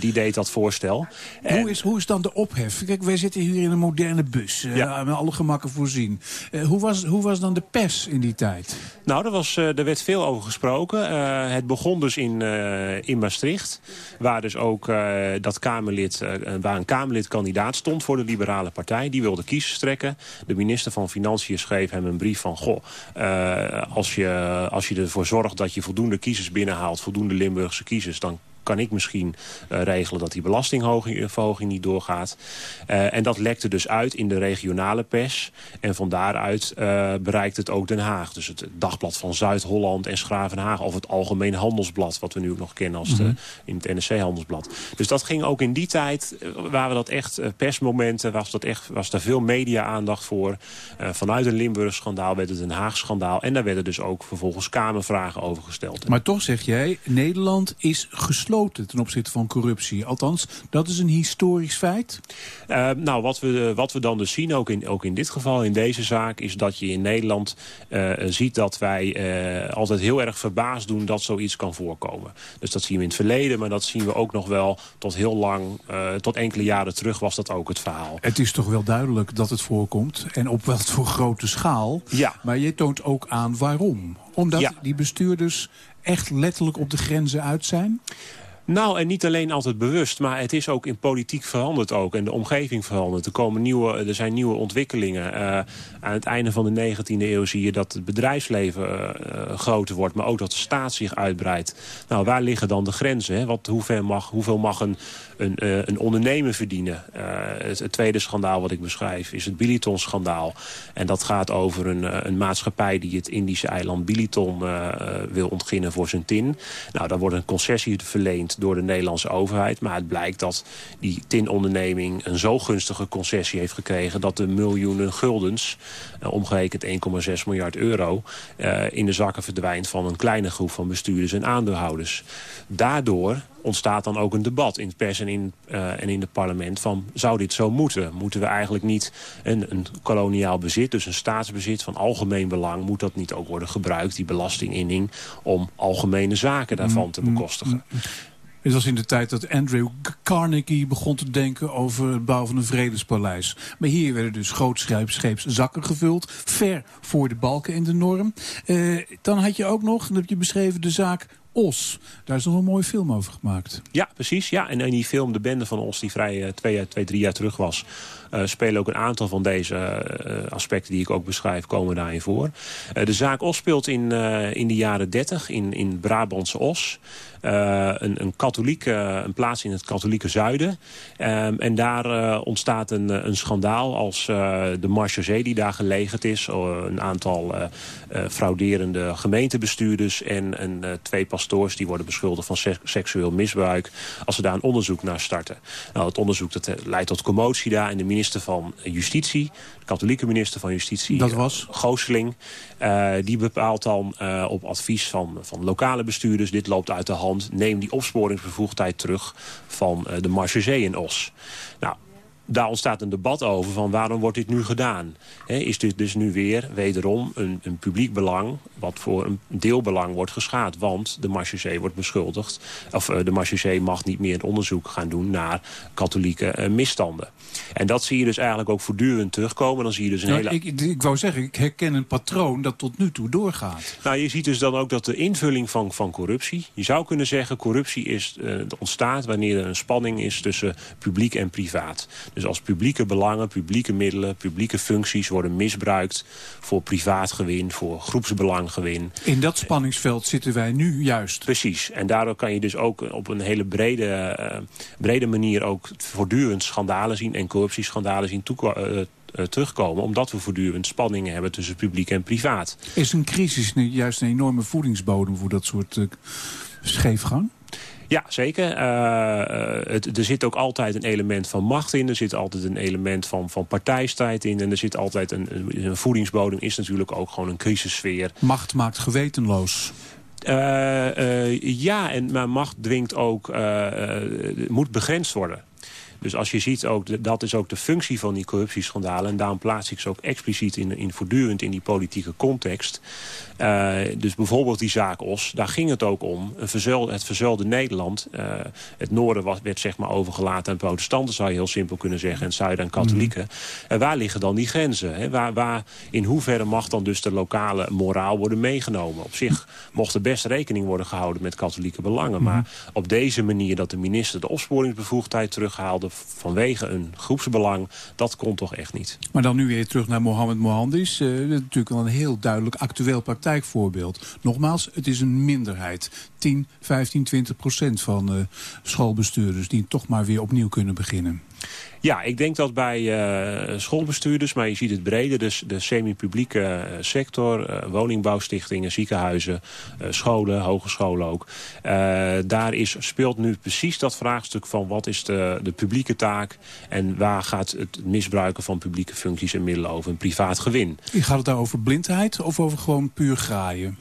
die deed dat voorstel. Hoe, is, hoe is dan de ophef? Kijk, wij zitten hier in een moderne bus. Ja. Met alle gemakken voorzien. hoe, was, hoe was dan de pers in die tijd? Nou, er, was, er werd veel over gesproken. het begon dus in, in Maastricht. Waar dus ook dat Kamerlid, waar een Kamerlid kandidaat stond voor de Liberale Partij. Die wilde kiezers trekken. De minister van Financiën schreef hem een brief van... goh, als, je, als je ervoor zorgt dat je voldoende kiezers binnenhaalt... voldoende Limburgse kiezers... dan kan ik misschien uh, regelen dat die belastingverhoging niet doorgaat. Uh, en dat lekte dus uit in de regionale pers. En van daaruit uh, bereikt het ook Den Haag. Dus het dagblad van Zuid-Holland en Schravenhaag... of het Algemeen Handelsblad, wat we nu ook nog kennen als mm -hmm. de, in het NRC-handelsblad. Dus dat ging ook in die tijd, waren dat echt persmomenten... was, dat echt, was daar veel media-aandacht voor. vanuit een Limburg-schandaal werd het een Haag-schandaal. En daar werden dus ook vervolgens Kamervragen over gesteld. Maar toch zeg jij, Nederland is gesloten ten opzichte van corruptie. Althans, dat is een historisch feit? Uh, nou, wat we, wat we dan dus zien, ook in, ook in dit geval, in deze zaak... is dat je in Nederland uh, ziet dat wij uh, altijd heel erg verbaasd doen... dat zoiets kan voorkomen. Dus dat zien we in het verleden, maar dat zien we ook nog wel... tot heel lang, tot enkele jaren terug was dat ook het verhaal. Het is toch wel duidelijk dat het voorkomt. En op wat voor grote schaal. Ja. Maar je toont ook aan waarom. Omdat ja. die bestuurders echt letterlijk op de grenzen uit zijn? Nou, en niet alleen altijd bewust, maar het is ook in politiek veranderd ook. En de omgeving verandert. Er, komen nieuwe, er zijn nieuwe ontwikkelingen. Uh, aan het einde van de 19e eeuw zie je dat het bedrijfsleven uh, groter wordt. Maar ook dat de staat zich uitbreidt. Nou, waar liggen dan de grenzen? Hè? Wat, hoe ver mag, hoeveel mag een, een, uh, een ondernemer verdienen? Het, het, tweede schandaal wat ik beschrijf is het Biliton-schandaal. En dat gaat over een, een maatschappij die het Indische eiland Biliton wil ontginnen voor zijn tin. Nou, daar wordt een concessie verleend door de Nederlandse overheid. Maar het blijkt dat die tinonderneming een zo gunstige concessie heeft gekregen... dat de miljoenen guldens, omgerekend 1,6 miljard euro... In de zakken verdwijnt van een kleine groep van bestuurders en aandeelhouders. Daardoor ontstaat dan ook een debat in het pers en in, uh, en in het parlement van zou dit zo moeten? Moeten we eigenlijk niet een, een koloniaal bezit, dus een staatsbezit van algemeen belang, moet dat niet ook worden gebruikt, die belastinginning, om algemene zaken daarvan te bekostigen? Het was in de tijd dat Andrew Carnegie begon te denken over het bouwen van een vredespaleis. Maar hier werden dus grootscheeps zakken gevuld, ver voor de balken in de norm. Uh, dan had je ook nog, dan heb je beschreven, de zaak Os. Daar is nog een mooie film over gemaakt. Ja, precies. Ja. En in die film De Bende van Os, die vrij uh, twee, twee, drie jaar terug was... Uh, spelen ook een aantal van deze uh, aspecten die ik ook beschrijf, komen daarin voor. de zaak Os speelt in, in de jaren 30 in, in Brabantse Os. Een, een, katholieke, een plaats in het katholieke zuiden. Um, en daar ontstaat een, een schandaal als uh, de Marchezee die daar gelegerd is. een aantal frauderende gemeentebestuurders en, twee pastoors die worden beschuldigd van se seksueel misbruik. Als ze daar een onderzoek naar starten. Nou, het onderzoek dat leidt tot commotie daar. En de minister van Justitie, de katholieke minister van Justitie, dat was? Gooseling, die bepaalt dan op advies van, van lokale bestuurders, dit loopt uit de hand neem die opsporingsbevoegdheid terug van de Marchezee in Os. Nou, daar ontstaat een debat over van waarom wordt dit nu gedaan. He, is dit dus nu weer wederom een, een, publiek belang... wat voor een deelbelang wordt geschaad. Want de Marchezee wordt beschuldigd... of uh, de Marchezee mag niet meer een onderzoek gaan doen... naar katholieke uh, misstanden. En dat zie je dus eigenlijk ook voortdurend terugkomen. Dan zie je dus een nou, hele... ik, ik wou zeggen, ik herken een patroon dat tot nu toe doorgaat. Nou, je ziet dus dan ook dat de invulling van, van corruptie... je zou kunnen zeggen, corruptie is, uh, ontstaat wanneer er een spanning is... tussen publiek en privaat. Dus als publieke belangen, publieke middelen, publieke functies worden misbruikt voor privaat gewin, voor groepsbelanggewin. In dat spanningsveld zitten wij nu juist. Precies. En daardoor kan je dus ook op een hele brede, uh, brede manier ook voortdurend schandalen zien en corruptieschandalen zien uh, eh, terugkomen. Omdat we voortdurend spanningen hebben tussen publiek en privaat. Is een crisis juist een enorme voedingsbodem voor dat soort uh, scheefgang? Ja, zeker. Uh, het, er zit ook altijd een element van macht in. Er zit altijd een element van, van partijstijd in. En er zit altijd een, een voedingsbodem is natuurlijk ook gewoon een crisissfeer. Macht maakt gewetenloos. Uh, uh, ja, en, maar macht dwingt ook, moet begrensd worden. Dus als je ziet, ook, dat is ook de functie van die corruptieschandalen. En daarom plaats ik ze ook expliciet in, in voortdurend in die politieke context. Uh, dus bijvoorbeeld die zaak Os, daar ging het ook om. Een verzuil, het verzuilde Nederland. Uh, het noorden was, werd zeg maar overgelaten aan protestanten, zou je heel simpel kunnen zeggen. En het zuiden aan katholieken. Mm. En waar liggen dan die grenzen? Hè? Waar, waar, in hoeverre mag dan dus de lokale moraal worden meegenomen? Op zich mocht er best rekening worden gehouden met katholieke belangen. Mm. Maar op deze manier dat de minister de opsporingsbevoegdheid terughaalde vanwege een groepsbelang, dat kon toch echt niet. Maar dan nu weer terug naar Mohammed Mohandis. Uh, natuurlijk wel een heel duidelijk actueel praktijkvoorbeeld. Nogmaals, het is een minderheid. 10, 15, 20 procent van uh, schoolbestuurders die toch maar weer opnieuw kunnen beginnen. Ja, ik denk dat bij uh, schoolbestuurders, maar je ziet het breder... dus de semi-publieke uh, sector, uh, woningbouwstichtingen, ziekenhuizen... scholen, hogescholen ook. daar is, speelt nu precies dat vraagstuk van... wat is de, de publieke taak en waar gaat het misbruiken van publieke functies en middelen over een privaat gewin. Gaat het daar over blindheid of over gewoon puur graaien?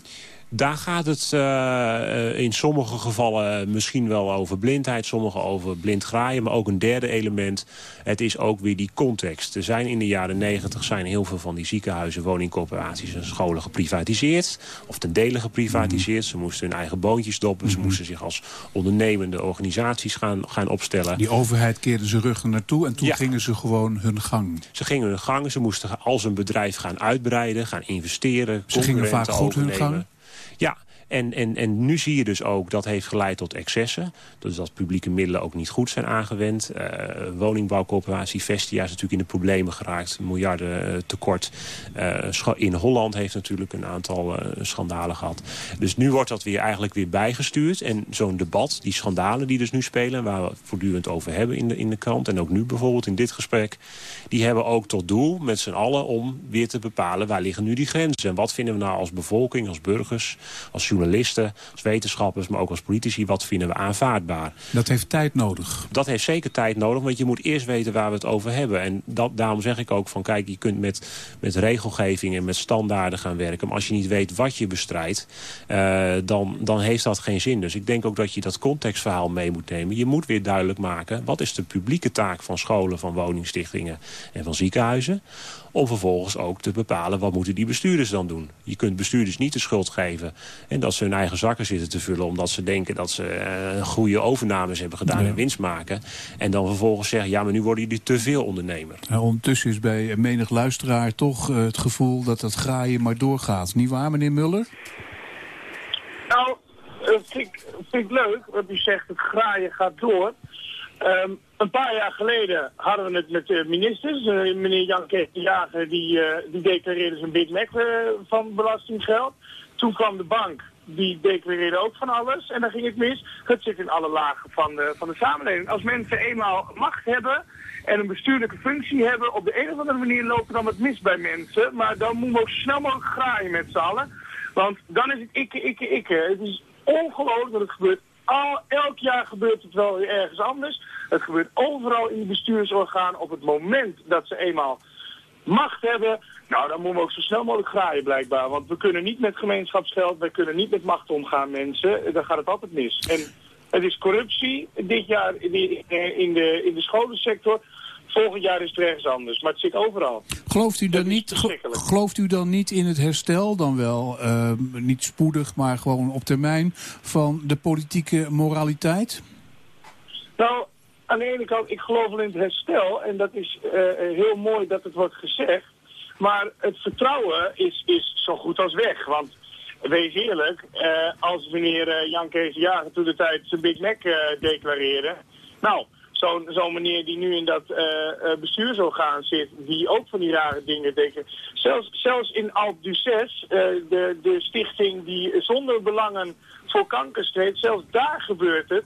Daar gaat het uh, in sommige gevallen misschien wel over blindheid, sommige over blind graaien, maar ook een derde element. Het is ook weer die context. Er zijn in de jaren negentig zijn heel veel van die ziekenhuizen, woningcorporaties en scholen geprivatiseerd. Of ten dele geprivatiseerd. Ze moesten hun eigen boontjes doppen. Ze mhm. moesten zich als ondernemende organisaties gaan, gaan opstellen. Die overheid keerde ze rug naartoe en toen gingen ze gewoon hun gang. Ze gingen hun gang. Ze moesten als een bedrijf gaan uitbreiden, gaan investeren. Ze gingen vaak goed hun gang. En, en, en nu zie je dus ook, dat heeft geleid tot excessen. Dus dat publieke middelen ook niet goed zijn aangewend. Uh, woningbouwcorporatie Vestia is natuurlijk in de problemen geraakt. Miljarden uh, tekort. Uh, in Holland heeft natuurlijk een aantal schandalen gehad. Dus nu wordt dat weer eigenlijk weer bijgestuurd. En zo'n debat, die schandalen die dus nu spelen... waar we het voortdurend over hebben in de, in de krant... en ook nu bijvoorbeeld in dit gesprek... die hebben ook tot doel met z'n allen om weer te bepalen... waar liggen nu die grenzen en wat vinden we nou als bevolking, als burgers... als journalisten, als wetenschappers, maar ook als politici... wat vinden we aanvaardbaar. Dat heeft tijd nodig. Dat heeft zeker tijd nodig, want je moet eerst weten waar we het over hebben. En dat, daarom zeg ik ook van, kijk, je kunt met, met regelgeving en met standaarden gaan werken. Maar als je niet weet wat je bestrijdt, uh, dan, dan heeft dat geen zin. Dus ik denk ook dat je dat contextverhaal mee moet nemen. Je moet weer duidelijk maken, wat is de publieke taak van scholen, van woningstichtingen en van ziekenhuizen om vervolgens ook te bepalen wat moeten die bestuurders dan doen. Je kunt bestuurders niet de schuld geven en dat ze hun eigen zakken zitten te vullen... omdat ze denken dat ze uh, goede overnames hebben gedaan ja. en winst maken. En dan vervolgens zeggen, ja, maar nu worden jullie te veel ondernemer. Ja, ondertussen is bij menig luisteraar toch uh, het gevoel dat dat graaien maar doorgaat. Niet waar, meneer Muller? Nou, dat vind ik, vind ik leuk, wat u zegt, het graaien gaat door... Um, een paar jaar geleden hadden we het met de ministers. Uh, meneer Jan Kees Jager die, uh, die declareerde zijn Big Mac uh, van belastinggeld. Toen kwam de bank, die declareerde ook van alles. En dan ging het mis. Het zit in alle lagen van de, van de samenleving. Als mensen eenmaal macht hebben en een bestuurlijke functie hebben... op de een of andere manier lopen dan wat mis bij mensen. Maar dan moeten we ook snel mogelijk graaien met z'n allen. Want dan is het ikke, ikke, ikke. Het is ongelooflijk dat het gebeurt al, elk jaar gebeurt het wel weer ergens anders. Het gebeurt overal in de bestuursorgaan op het moment dat ze eenmaal macht hebben. Nou, dan moeten we ook zo snel mogelijk graaien blijkbaar. Want we kunnen niet met gemeenschapsgeld, we kunnen niet met macht omgaan mensen. Dan gaat het altijd mis. En het is corruptie dit jaar in de, in de, in de scholensector. Volgend jaar is het ergens anders, maar het zit overal. Gelooft u dan, niet, gelooft u dan niet in het herstel, dan wel uh, niet spoedig, maar gewoon op termijn, van de politieke moraliteit? Nou, aan de ene kant, ik geloof wel in het herstel en dat is uh, heel mooi dat het wordt gezegd. Maar het vertrouwen is, is zo goed als weg, want wees eerlijk, uh, als meneer Jan Kees Jager toen de tijd zijn Big Mac declareerde... Nou, zo'n zo meneer die nu in dat uh, bestuursorgaan zit, die ook van die rare dingen denken. Zelfs, zelfs in Alp Duces, uh, de, de stichting die zonder belangen voor kanker streed, zelfs daar gebeurt het.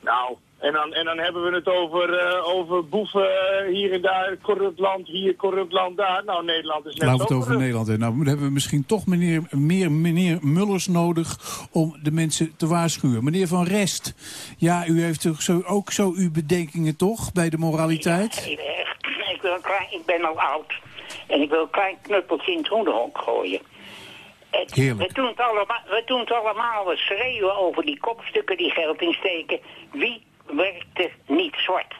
Nou, En dan, en dan hebben we het over, eh, over boeven eh, hier en daar, corrupt land hier, corrupt land daar. Nou, Nederland is net Laten we het over. Nederland hebben. Nou, dan hebben we misschien toch meneer, meer meneer Mullers nodig om de mensen te waarschuwen. Meneer Van Rest, ja, u heeft toch zo, ook zo uw bedenkingen toch bij de moraliteit? Ik, ik, wil een klein, ik ben al oud en ik wil een klein knuppeltje in het hoenderhok gooien. Het- Heerlijk. We doen, het allemaal, we doen het allemaal, we schreeuwen over die kopstukken die geld insteken. Wie werkt er niet zwart?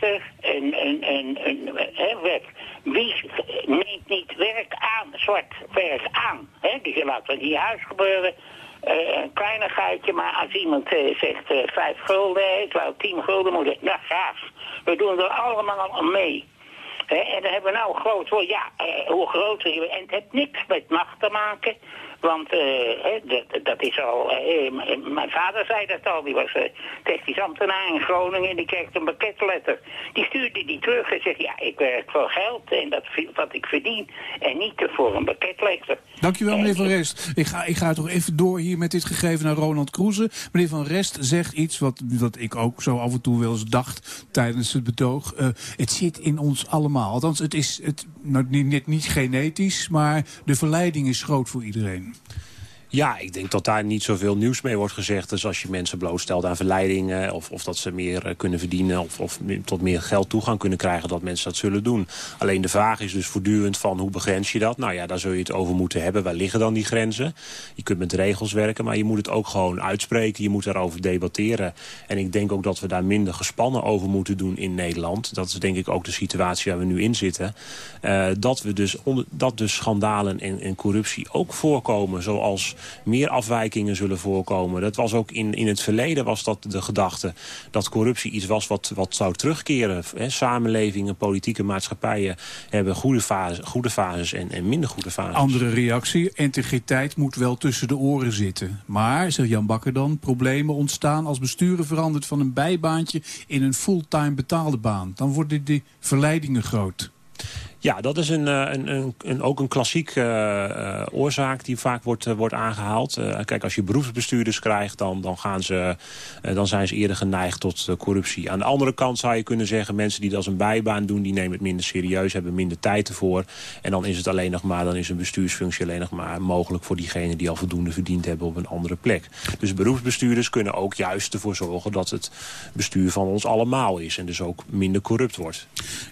Een een, een, een, een, hè, werk. Wie neemt niet werk aan, zwart werk aan? Hè? Dus je laat het in je huis gebeuren. Eh, een kleinigheidje, maar als iemand eh, zegt eh, vijf gulden, hè, terwijl tien gulden moet het, nou gaaf. We doen er allemaal mee. En dan hebben we nou groot woord. Ja, hoe groter je En het heeft niks met macht te maken. Want eh, dat, dat is al... eh, m- mijn vader zei dat al. Die was eh, technisch ambtenaar in Groningen. En die kreeg een pakketletter. Die stuurde die terug en zegt... Ja, ik werk voor geld. En dat wat ik verdien. En niet voor een pakketletter. Dankjewel, meneer Van Rest. Ik ga, ik ga toch even door hier met dit gegeven naar Ronald Kroeze. Meneer Van Rest zegt iets wat, wat ik ook zo af en toe wel eens dacht tijdens het betoog. Eh, het zit in ons allemaal. Althans, het is het, nou, niet, niet, niet genetisch, maar de verleiding is groot voor iedereen. Ja, ik denk dat daar niet zoveel nieuws mee wordt gezegd. Dus als je mensen blootstelt aan verleidingen... of, of dat ze meer eh, kunnen verdienen of, of tot meer geld toegang kunnen krijgen... dat mensen dat zullen doen. Alleen de vraag is dus voortdurend van hoe begrens je dat? Nou ja, daar zul je het over moeten hebben. Waar liggen dan die grenzen? Je kunt met regels werken, maar je moet het ook gewoon uitspreken. Je moet daarover debatteren. En ik denk ook dat we daar minder gespannen over moeten doen in Nederland. Dat is denk ik ook de situatie waar we nu in zitten. Eh, dat, we dus onder, dat dus schandalen en, en corruptie ook voorkomen. Zoals meer afwijkingen zullen voorkomen. Dat was ook in, in het verleden was dat de gedachte dat corruptie iets was wat, wat zou terugkeren. Samenlevingen, politieke maatschappijen hebben goede, fase, goede fases en, en minder goede fases. Andere reactie, integriteit moet wel tussen de oren zitten. Maar, zegt Jan Bakker dan, problemen ontstaan als besturen verandert van een bijbaantje in een fulltime betaalde baan. Dan worden die verleidingen groot. Ja, dat is een, eh, een, een, een, ook een klassiek eh, eh, oorzaak die vaak wordt, wordt aangehaald. Eh, kijk, als je beroepsbestuurders krijgt, dan, dan, gaan ze, dan zijn ze eerder geneigd tot corruptie. Aan de andere kant zou je kunnen zeggen, mensen die dat als een bijbaan doen... die nemen het minder serieus, hebben minder tijd ervoor. En dan is het alleen nog maar, dan is een bestuursfunctie alleen nog maar mogelijk... voor diegenen die al voldoende verdiend hebben op een andere plek. Dus beroepsbestuurders kunnen ook juist ervoor zorgen... dat het bestuur van ons allemaal is en dus ook minder corrupt wordt.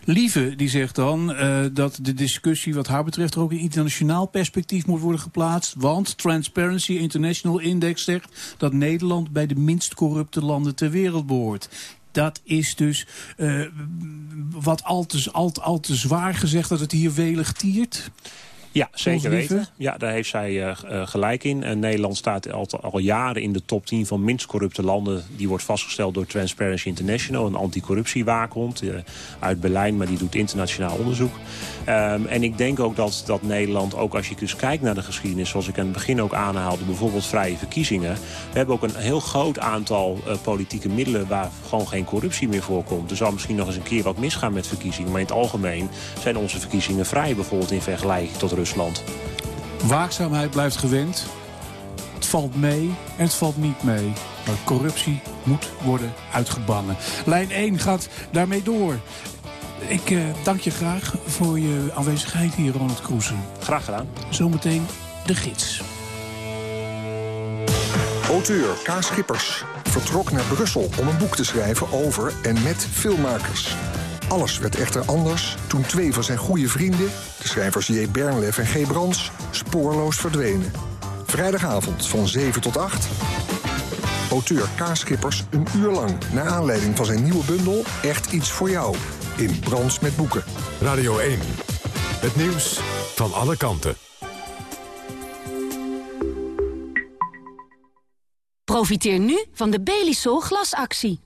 Lieve die zegt dan dat de discussie wat haar betreft ook in internationaal perspectief moet worden geplaatst. Want Transparency International Index zegt dat Nederland bij de minst corrupte landen ter wereld behoort. Dat is dus eh, wat al te, al, al te zwaar gezegd dat het hier welig tiert. Ja, zeker weten. Ja, daar heeft zij eh, eh, gelijk in. En Nederland staat al, al jaren in de top 10 van minst corrupte landen. Die wordt vastgesteld door Transparency International, een anticorruptiewaakhond eh, uit Berlijn, maar die doet internationaal onderzoek. Ehm, en ik denk ook dat, dat Nederland, ook als je dus kijkt naar de geschiedenis, zoals ik aan het begin ook aanhaalde, bijvoorbeeld vrije verkiezingen. We hebben ook een heel groot aantal politieke middelen waar gewoon geen corruptie meer voorkomt. Er zal misschien nog eens een keer wat misgaan met verkiezingen, maar in het algemeen zijn onze verkiezingen vrij, bijvoorbeeld in vergelijking tot Rusland. Waakzaamheid blijft gewend. Het valt mee en het valt niet mee. Maar corruptie moet worden uitgebannen. Lijn 1 gaat daarmee door. Ik eh, dank je graag voor je aanwezigheid hier, Ronald Kroese. Graag gedaan. Zometeen de gids. Auteur K. Schippers vertrok naar Brussel om een boek te schrijven over en met filmmakers. Alles werd echter anders toen twee van zijn goede vrienden, de schrijvers J. Bernlef en G. Brands, spoorloos verdwenen. Vrijdagavond van 7 tot 8. Auteur K. Schippers een uur lang naar aanleiding van zijn nieuwe bundel Echt iets voor jou in Brands met boeken. Radio 1. Het nieuws van alle kanten. Profiteer nu van de Belisol glasactie.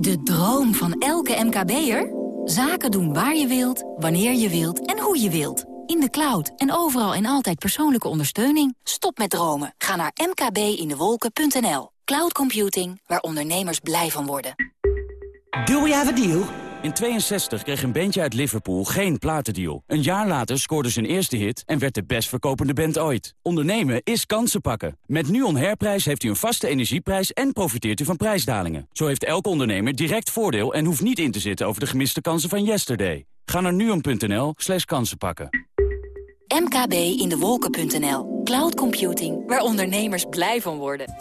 De droom van elke MKB'er? Zaken doen waar je wilt, wanneer je wilt en hoe je wilt. In de cloud en overal en altijd persoonlijke ondersteuning. Stop met dromen. Ga naar mkbindewolken.nl. Cloud computing, waar ondernemers blij van worden. Do we have a deal? In 62 kreeg een bandje uit Liverpool geen platendeal. Een jaar later scoorde zijn eerste hit en werd de best verkopende band ooit. Ondernemen is kansen pakken. Met NUON Herprijs heeft u een vaste energieprijs en profiteert u van prijsdalingen. Zo heeft elke ondernemer direct voordeel en hoeft niet in te zitten over de gemiste kansen van yesterday. Ga naar nuon.nl slash kansen pakken. mkbindewolken.nl. Cloud computing, waar ondernemers blij van worden.